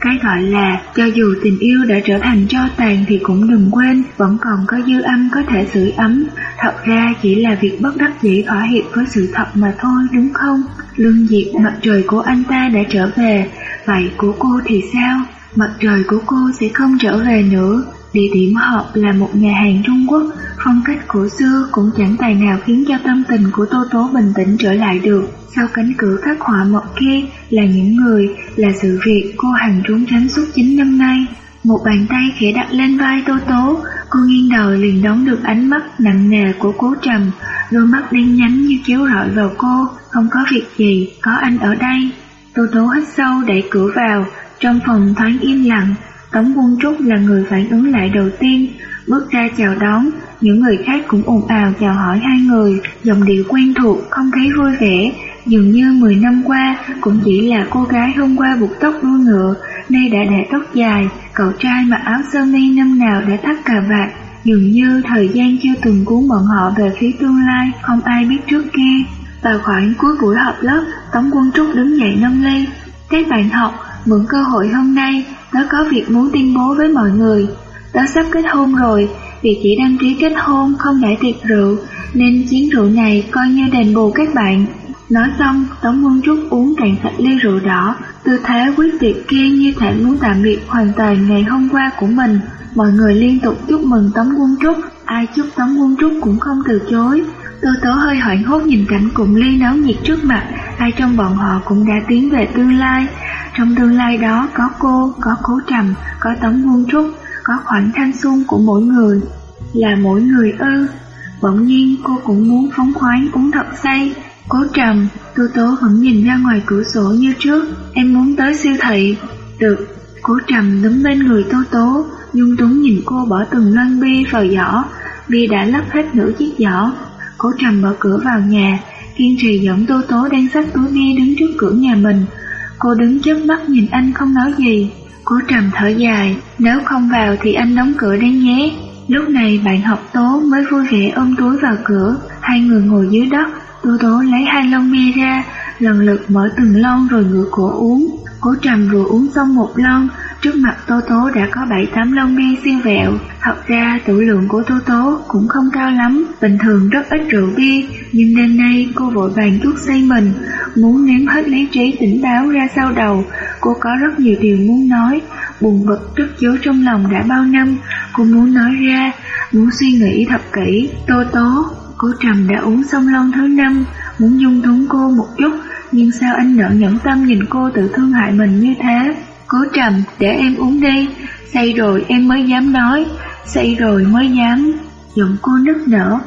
Cái gọi là cho dù tình yêu đã trở thành cho tàn thì cũng đừng quên vẫn còn có dư âm có thể sưởi ấm. Thật ra chỉ là việc bất đắc dĩ thỏa hiệp với sự thật mà thôi đúng không? Lương diệp mặt trời của anh ta đã trở về, vậy của cô thì sao? Mặt trời của cô sẽ không trở về nữa. Địa điểm họp là một nhà hàng Trung Quốc, phong cách cổ xưa cũng chẳng tài nào khiến cho tâm tình của Tô Tố bình tĩnh trở lại được. Sau cánh cửa khắc họa mộc kia là những người, là sự việc cô hằng trốn tránh suốt 9 năm nay. Một bàn tay khẽ đặt lên vai Tô Tố, cô nghiêng đầu liền đón được ánh mắt nặng nề của cố trầm, đôi mắt đen nhánh như chiếu rọi vào cô, không có việc gì, có anh ở đây. Tô Tố hít sâu đẩy cửa vào, trong phòng thoáng im lặng, Tống Quân Trúc là người phản ứng lại đầu tiên, bước ra chào đón, những người khác cũng ồn ào chào hỏi hai người, giọng điệu quen thuộc, không thấy vui vẻ, dường như 10 năm qua cũng chỉ là cô gái hôm qua buộc tóc đuôi ngựa, nay đã để tóc dài, cậu trai mặc áo sơ mi năm nào đã thắt cà vạt, dường như thời gian chưa từng cuốn bọn họ về phía tương lai, không ai biết trước kia. Vào khoảng cuối buổi họp lớp, Tống Quân Trúc đứng dậy nâng ly. Các bạn học, mượn cơ hội hôm nay, tớ có việc muốn tuyên bố với mọi người. Tớ sắp kết hôn rồi, vì chỉ đăng ký kết hôn không để tiệc rượu, nên chiến rượu này coi như đền bù các bạn. Nói xong, Tống Quân Trúc uống cạn sạch ly rượu đỏ, tư thế quyết tuyệt kia như thể muốn tạm biệt hoàn toàn ngày hôm qua của mình. Mọi người liên tục chúc mừng Tống Quân Trúc, ai chúc Tống Quân Trúc cũng không từ chối. Tô tố hơi hoảng hốt nhìn cảnh cùng ly náo nhiệt trước mặt, ai trong bọn họ cũng đã tiến về tương lai. Trong tương lai đó có cô, có cố trầm, có Tống Quân Trúc, có khoảng thanh xuân của mỗi người. Là mỗi người ư. Bỗng nhiên cô cũng muốn phóng khoáng uống thật say, Cố trầm, Tô Tố vẫn nhìn ra ngoài cửa sổ như trước, em muốn tới siêu thị. Được, cố trầm đứng bên người Tô Tố, dung túng nhìn cô bỏ từng lon bia vào giỏ, bia đã lấp hết nửa chiếc giỏ. Cố trầm mở cửa vào nhà, kiên trì dẫn Tô Tố đang xách túi me đứng trước cửa nhà mình. Cô đứng chớp mắt nhìn anh không nói gì. Cố trầm thở dài, nếu không vào thì anh đóng cửa đấy nhé. Lúc này bạn học tố mới vui vẻ ôm túi vào cửa, hai người ngồi dưới đất, Tô Tố lấy hai lon bia ra, lần lượt mở từng lon rồi ngửa cổ uống. Cố trầm vừa uống xong một lon, trước mặt Tô Tố đã có bảy tám lon bia xiên vẹo. Thật ra tủ lượng của Tô Tố cũng không cao lắm, bình thường rất ít rượu bia, nhưng đêm nay cô vội vàng chút say mình, muốn ném hết lý trí tỉnh táo ra sau đầu. Cô có rất nhiều điều muốn nói, buồn bực rất chứa trong lòng đã bao năm, cô muốn nói ra, muốn suy nghĩ thật kỹ. Tô Tố, Cô Trầm đã uống xong lon thứ năm, muốn dung túng cô một chút, nhưng sao anh nợ nhẫn tâm nhìn cô tự thương hại mình như thế? Cố Trầm, để em uống đi, say rồi em mới dám nói, say rồi mới dám. Giọng cô nức nở.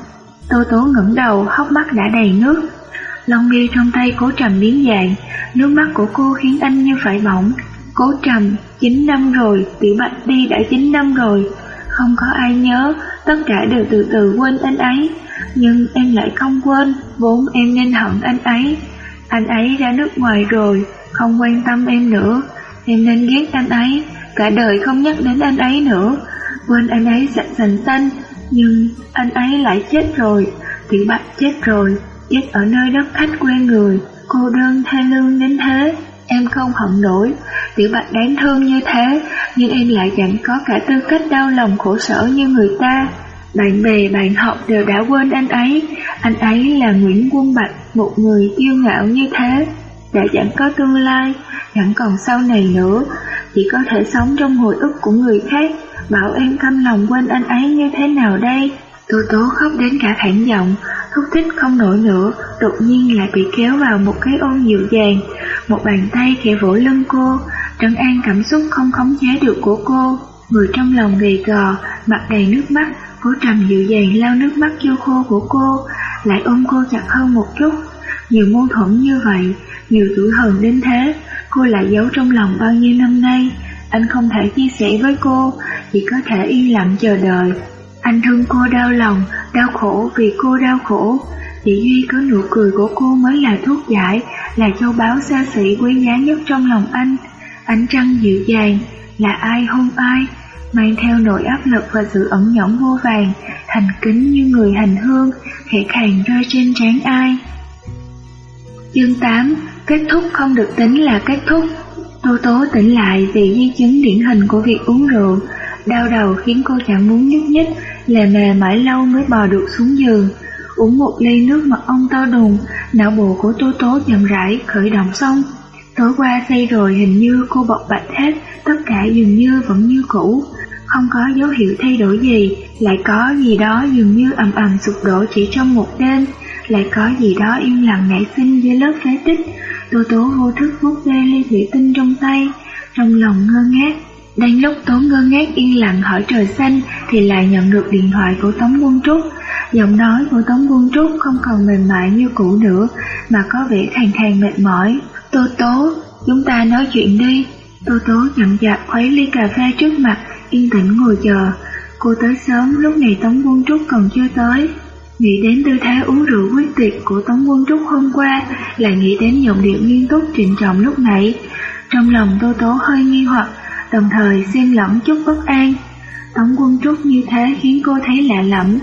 Tô Tố ngẩng đầu, hốc mắt đã đầy nước. Long nghi trong tay cố Trầm biến dạng, nước mắt của cô khiến anh như phải bỏng. Cố Trầm, 9 năm rồi, tiểu bạch đi đã 9 năm rồi, không có ai nhớ, tất cả đều từ từ quên anh ấy. Nhưng em lại không quên, vốn em nên hận anh ấy. Anh ấy ra nước ngoài rồi, không quan tâm em nữa. Em nên ghét anh ấy, cả đời không nhắc đến anh ấy nữa. Quên anh ấy sạch sành xanh, nhưng anh ấy lại chết rồi. Tiểu Bạch chết rồi, chết ở nơi đất khách quê người, cô đơn thê lương đến thế. Em không hận nổi, Tiểu Bạch đáng thương như thế, nhưng em lại chẳng có cả tư cách đau lòng khổ sở như người ta. Bạn bè, bạn học đều đã quên anh ấy, anh ấy là Nguyễn Quân Bạch, một người kiêu ngạo như thế, đã chẳng có tương lai, chẳng còn sau này nữa, chỉ có thể sống trong hồi ức của người khác, bảo em căm lòng quên anh ấy như thế nào đây? Tô Tố khóc đến cả khản giọng, thúc thích không nổi nữa, đột nhiên lại bị kéo vào một cái ôm dịu dàng, một bàn tay khẽ vỗ lưng cô, trấn an cảm xúc không khống chế được của cô. Người trong lòng gầy gò, mặt đầy nước mắt, cố trầm dịu dàng lau nước mắt vô khô của cô, lại ôm cô chặt hơn một chút. Nhiều mâu thuẫn như vậy, nhiều tuổi hờn đến thế, cô lại giấu trong lòng bao nhiêu năm nay. Anh không thể chia sẻ với cô, chỉ có thể yên lặng chờ đợi. Anh thương cô đau lòng, đau khổ vì cô đau khổ. Chỉ duy có nụ cười của cô mới là thuốc giải, là châu báu xa xỉ quý giá nhất trong lòng anh. Ánh trăng dịu dàng, là ai hôn ai, mang theo nỗi áp lực và sự ẩn nhẫn vô vàng, thành kính như người hành hương, khẽ khàng rơi trên trán ai. Chương 8 Kết thúc không được tính là kết thúc Tô tố tỉnh lại vì di chứng điển hình của việc uống rượu. Đau đầu khiến cô chẳng muốn nhúc nhích Lè mè mãi lâu mới bò được xuống giường. Uống một ly nước mật ong to đùng, Não bộ của Tô tố chậm rãi khởi động xong. Tối qua say rồi hình như cô bộc bạch hết, Tất cả dường như vẫn như cũ. Không có dấu hiệu thay đổi gì, Lại có gì đó dường như ầm ầm sụp đổ chỉ trong một đêm. Lại có gì đó im lặng nảy sinh dưới lớp phế tích. Tô Tố vô thức vuốt ve ly thủy tinh trong tay, trong lòng ngơ ngác. Đang lúc Tố ngơ ngác yên lặng hỏi trời xanh thì lại nhận được điện thoại của Tống Quân Trúc. Giọng nói của Tống Quân Trúc không còn mềm mại như cũ nữa mà có vẻ khàn khàn mệt mỏi. Tô Tố, chúng ta nói chuyện đi. Tô Tố chậm chạp khuấy ly cà phê trước mặt, yên tĩnh ngồi chờ. Cô tới sớm, lúc này Tống Quân Trúc còn chưa tới. Nghĩ đến tư thế uống rượu quyết tuyệt của Tống Quân Trúc hôm qua, lại nghĩ đến giọng điệu nghiêm túc trịnh trọng lúc nãy. Trong lòng Tô Tố hơi nghi hoặc, đồng thời xen lẫn chút bất an. Tống Quân Trúc như thế khiến cô thấy lạ lẫm,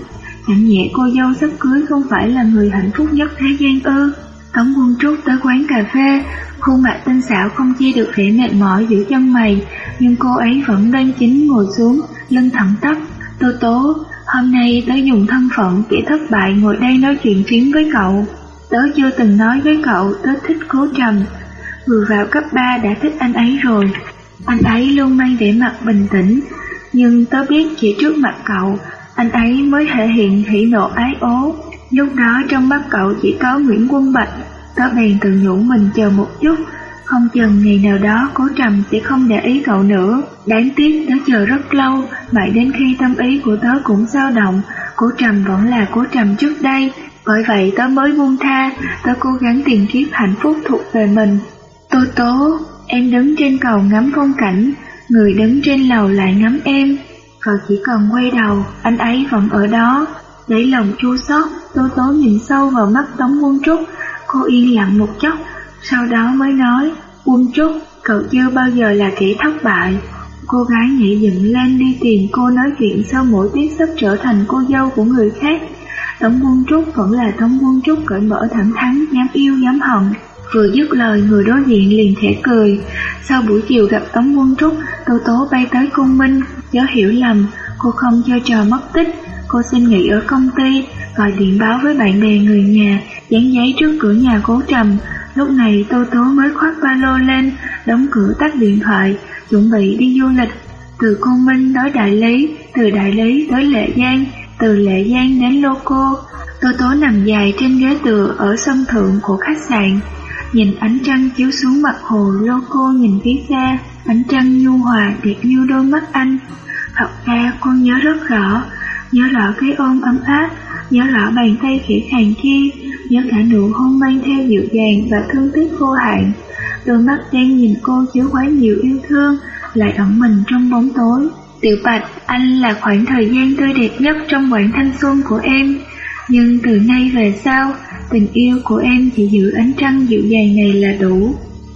chẳng nhẹ cô dâu sắp cưới không phải là người hạnh phúc nhất thế gian ư. Tống Quân Trúc tới quán cà phê, khuôn mặt tinh xảo không chia được vẻ mệt mỏi giữa chân mày, nhưng cô ấy vẫn đang chính ngồi xuống, lưng thẳng tắp. Tô Tố, Hôm nay tớ dùng thân phận kẻ thất bại ngồi đây nói chuyện phiếm với cậu. Tớ chưa từng nói với cậu tớ thích cố trầm. Vừa vào cấp 3 đã thích anh ấy rồi. Anh ấy luôn mang vẻ mặt bình tĩnh, nhưng tớ biết chỉ trước mặt cậu, anh ấy mới thể hiện hỉ nộ ái ố. Lúc đó trong mắt cậu chỉ có Nguyễn Quân Bạch, tớ bèn tự nhủ mình chờ một chút, không chừng ngày nào đó cố trầm sẽ không để ý cậu nữa. Đáng tiếc tớ chờ rất lâu, mãi đến khi tâm ý của tớ cũng dao động, cố trầm vẫn là cố trầm trước đây. Bởi vậy tớ mới buông tha, tớ cố gắng tìm kiếm hạnh phúc thuộc về mình. Tô tố, em đứng trên cầu ngắm phong cảnh, người đứng trên lầu lại ngắm em. Cậu chỉ cần quay đầu, anh ấy vẫn ở đó. Để lòng chua xót, Tô Tố nhìn sâu vào mắt Tống Quân Trúc, cô yên lặng một chốc, sau đó mới nói, Quân Trúc, cậu chưa bao giờ là kẻ thất bại. Cô gái nhảy dựng lên đi tìm cô nói chuyện sau mỗi tiết sắp trở thành cô dâu của người khác. Tống Quân Trúc vẫn là Tống Quân Trúc cởi mở thẳng thắn, dám yêu dám hận. Vừa dứt lời người đối diện liền khẽ cười. Sau buổi chiều gặp Tống Quân Trúc, Tô Tố bay tới cung minh, nhớ hiểu lầm, cô không cho trò mất tích. Cô xin nghỉ ở công ty, gọi điện báo với bạn bè người nhà, dán giấy trước cửa nhà cố trầm, Lúc này Tô Tố mới khoác ba lô lên, đóng cửa tắt điện thoại, chuẩn bị đi du lịch. Từ Côn Minh tới Đại Lý, từ Đại Lý tới Lệ Giang, từ Lệ Giang đến Lô Cô. Tô Tố nằm dài trên ghế tựa ở sân thượng của khách sạn, nhìn ánh trăng chiếu xuống mặt hồ Lô Cô nhìn phía xa, ánh trăng nhu hòa đẹp như đôi mắt anh. Thật ra con nhớ rất rõ, nhớ rõ cái ôm ấm áp, nhớ rõ bàn tay khẽ khàng kia, nhớ cả nụ hôn mang theo dịu dàng và thương tiếc vô hạn. Đôi mắt đen nhìn cô chứa quá nhiều yêu thương, lại ẩn mình trong bóng tối. Tiểu Bạch, anh là khoảng thời gian tươi đẹp nhất trong quãng thanh xuân của em. Nhưng từ nay về sau, tình yêu của em chỉ giữ ánh trăng dịu dàng này là đủ.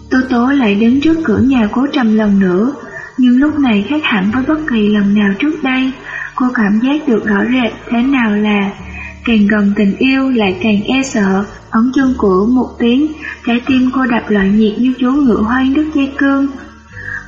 Tố Tố lại đứng trước cửa nhà cố trầm lần nữa, nhưng lúc này khác hẳn với bất kỳ lần nào trước đây. Cô cảm giác được rõ rệt thế nào là Càng gần tình yêu lại càng e sợ, ống chân của một tiếng, trái tim cô đập loạn nhiệt như chú ngựa hoang đứt dây cương.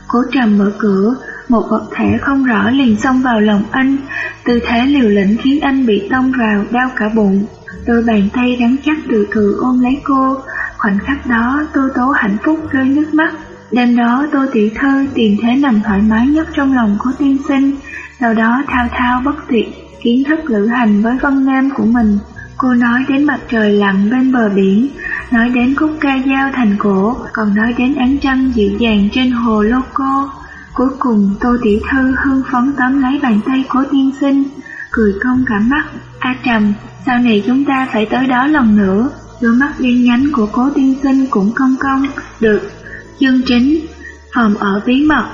Cố trầm mở cửa, một vật thể không rõ liền xông vào lòng anh, tư thế liều lĩnh khiến anh bị tông vào, đau cả bụng. Đôi bàn tay rắn chắc từ từ ôm lấy cô, khoảnh khắc đó tô tố hạnh phúc rơi nước mắt. Đêm đó tô tiểu thơ tìm thế nằm thoải mái nhất trong lòng của tiên sinh, sau đó thao thao bất tuyệt kiến thức lữ hành với Vân Nam của mình. Cô nói đến mặt trời lặn bên bờ biển, nói đến khúc ca dao thành cổ, còn nói đến ánh trăng dịu dàng trên hồ lô cô. Cuối cùng Tô Tiểu Thư hưng phấn tóm lấy bàn tay cố tiên sinh, cười không cả mắt. A Trầm, sau này chúng ta phải tới đó lần nữa. Đôi mắt đen nhánh của cố tiên sinh cũng cong cong. Được, chương chính, phòng ở bí mật,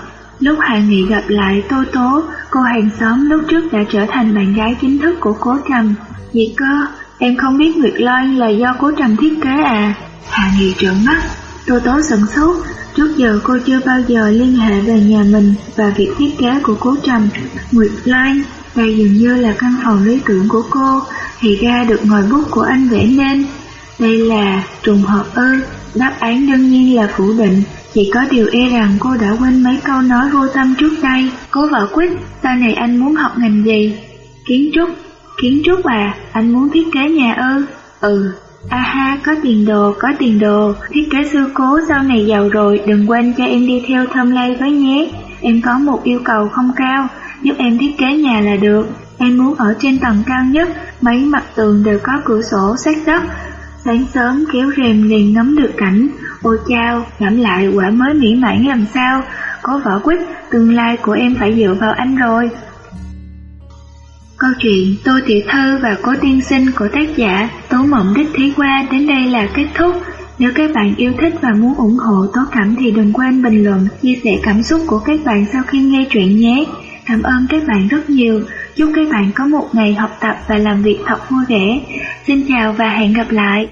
Lúc Hạ Nghị gặp lại Tô Tố, cô hàng xóm lúc trước đã trở thành bạn gái chính thức của Cố Trầm. Vậy cơ, em không biết Nguyệt Loan là do Cố Trầm thiết kế à? Hạ Nghị trợn mắt, Tô Tố sửng sốt, trước giờ cô chưa bao giờ liên hệ về nhà mình và việc thiết kế của Cố Trầm. Nguyệt Loan, đây dường như là căn phòng lý tưởng của cô, thì ra được ngòi bút của anh vẽ nên. Đây là trùng hợp ư, đáp án đương nhiên là phủ định, chỉ có điều e rằng cô đã quên mấy câu nói vô tâm trước đây. Cố vợ quyết, sau này anh muốn học ngành gì? Kiến trúc, kiến trúc à, anh muốn thiết kế nhà ư? Ừ, a ha, có tiền đồ, có tiền đồ, thiết kế sư cố sau này giàu rồi, đừng quên cho em đi theo thơm lây với nhé. Em có một yêu cầu không cao, giúp em thiết kế nhà là được. Em muốn ở trên tầng cao nhất, mấy mặt tường đều có cửa sổ sát đất. Sáng sớm kéo rèm liền ngắm được cảnh, ôi chao, ngẫm lại quả mới mỹ mãn làm sao, có vỏ quyết, tương lai của em phải dựa vào anh rồi. Câu chuyện Tô Tiểu Thư và Cố Tiên Sinh của tác giả Tố Mộng Đích Thí Qua đến đây là kết thúc. Nếu các bạn yêu thích và muốn ủng hộ Tố Cảm thì đừng quên bình luận, chia sẻ cảm xúc của các bạn sau khi nghe chuyện nhé. Cảm ơn các bạn rất nhiều. Chúc các bạn có một ngày học tập và làm việc thật vui vẻ. Xin chào và hẹn gặp lại.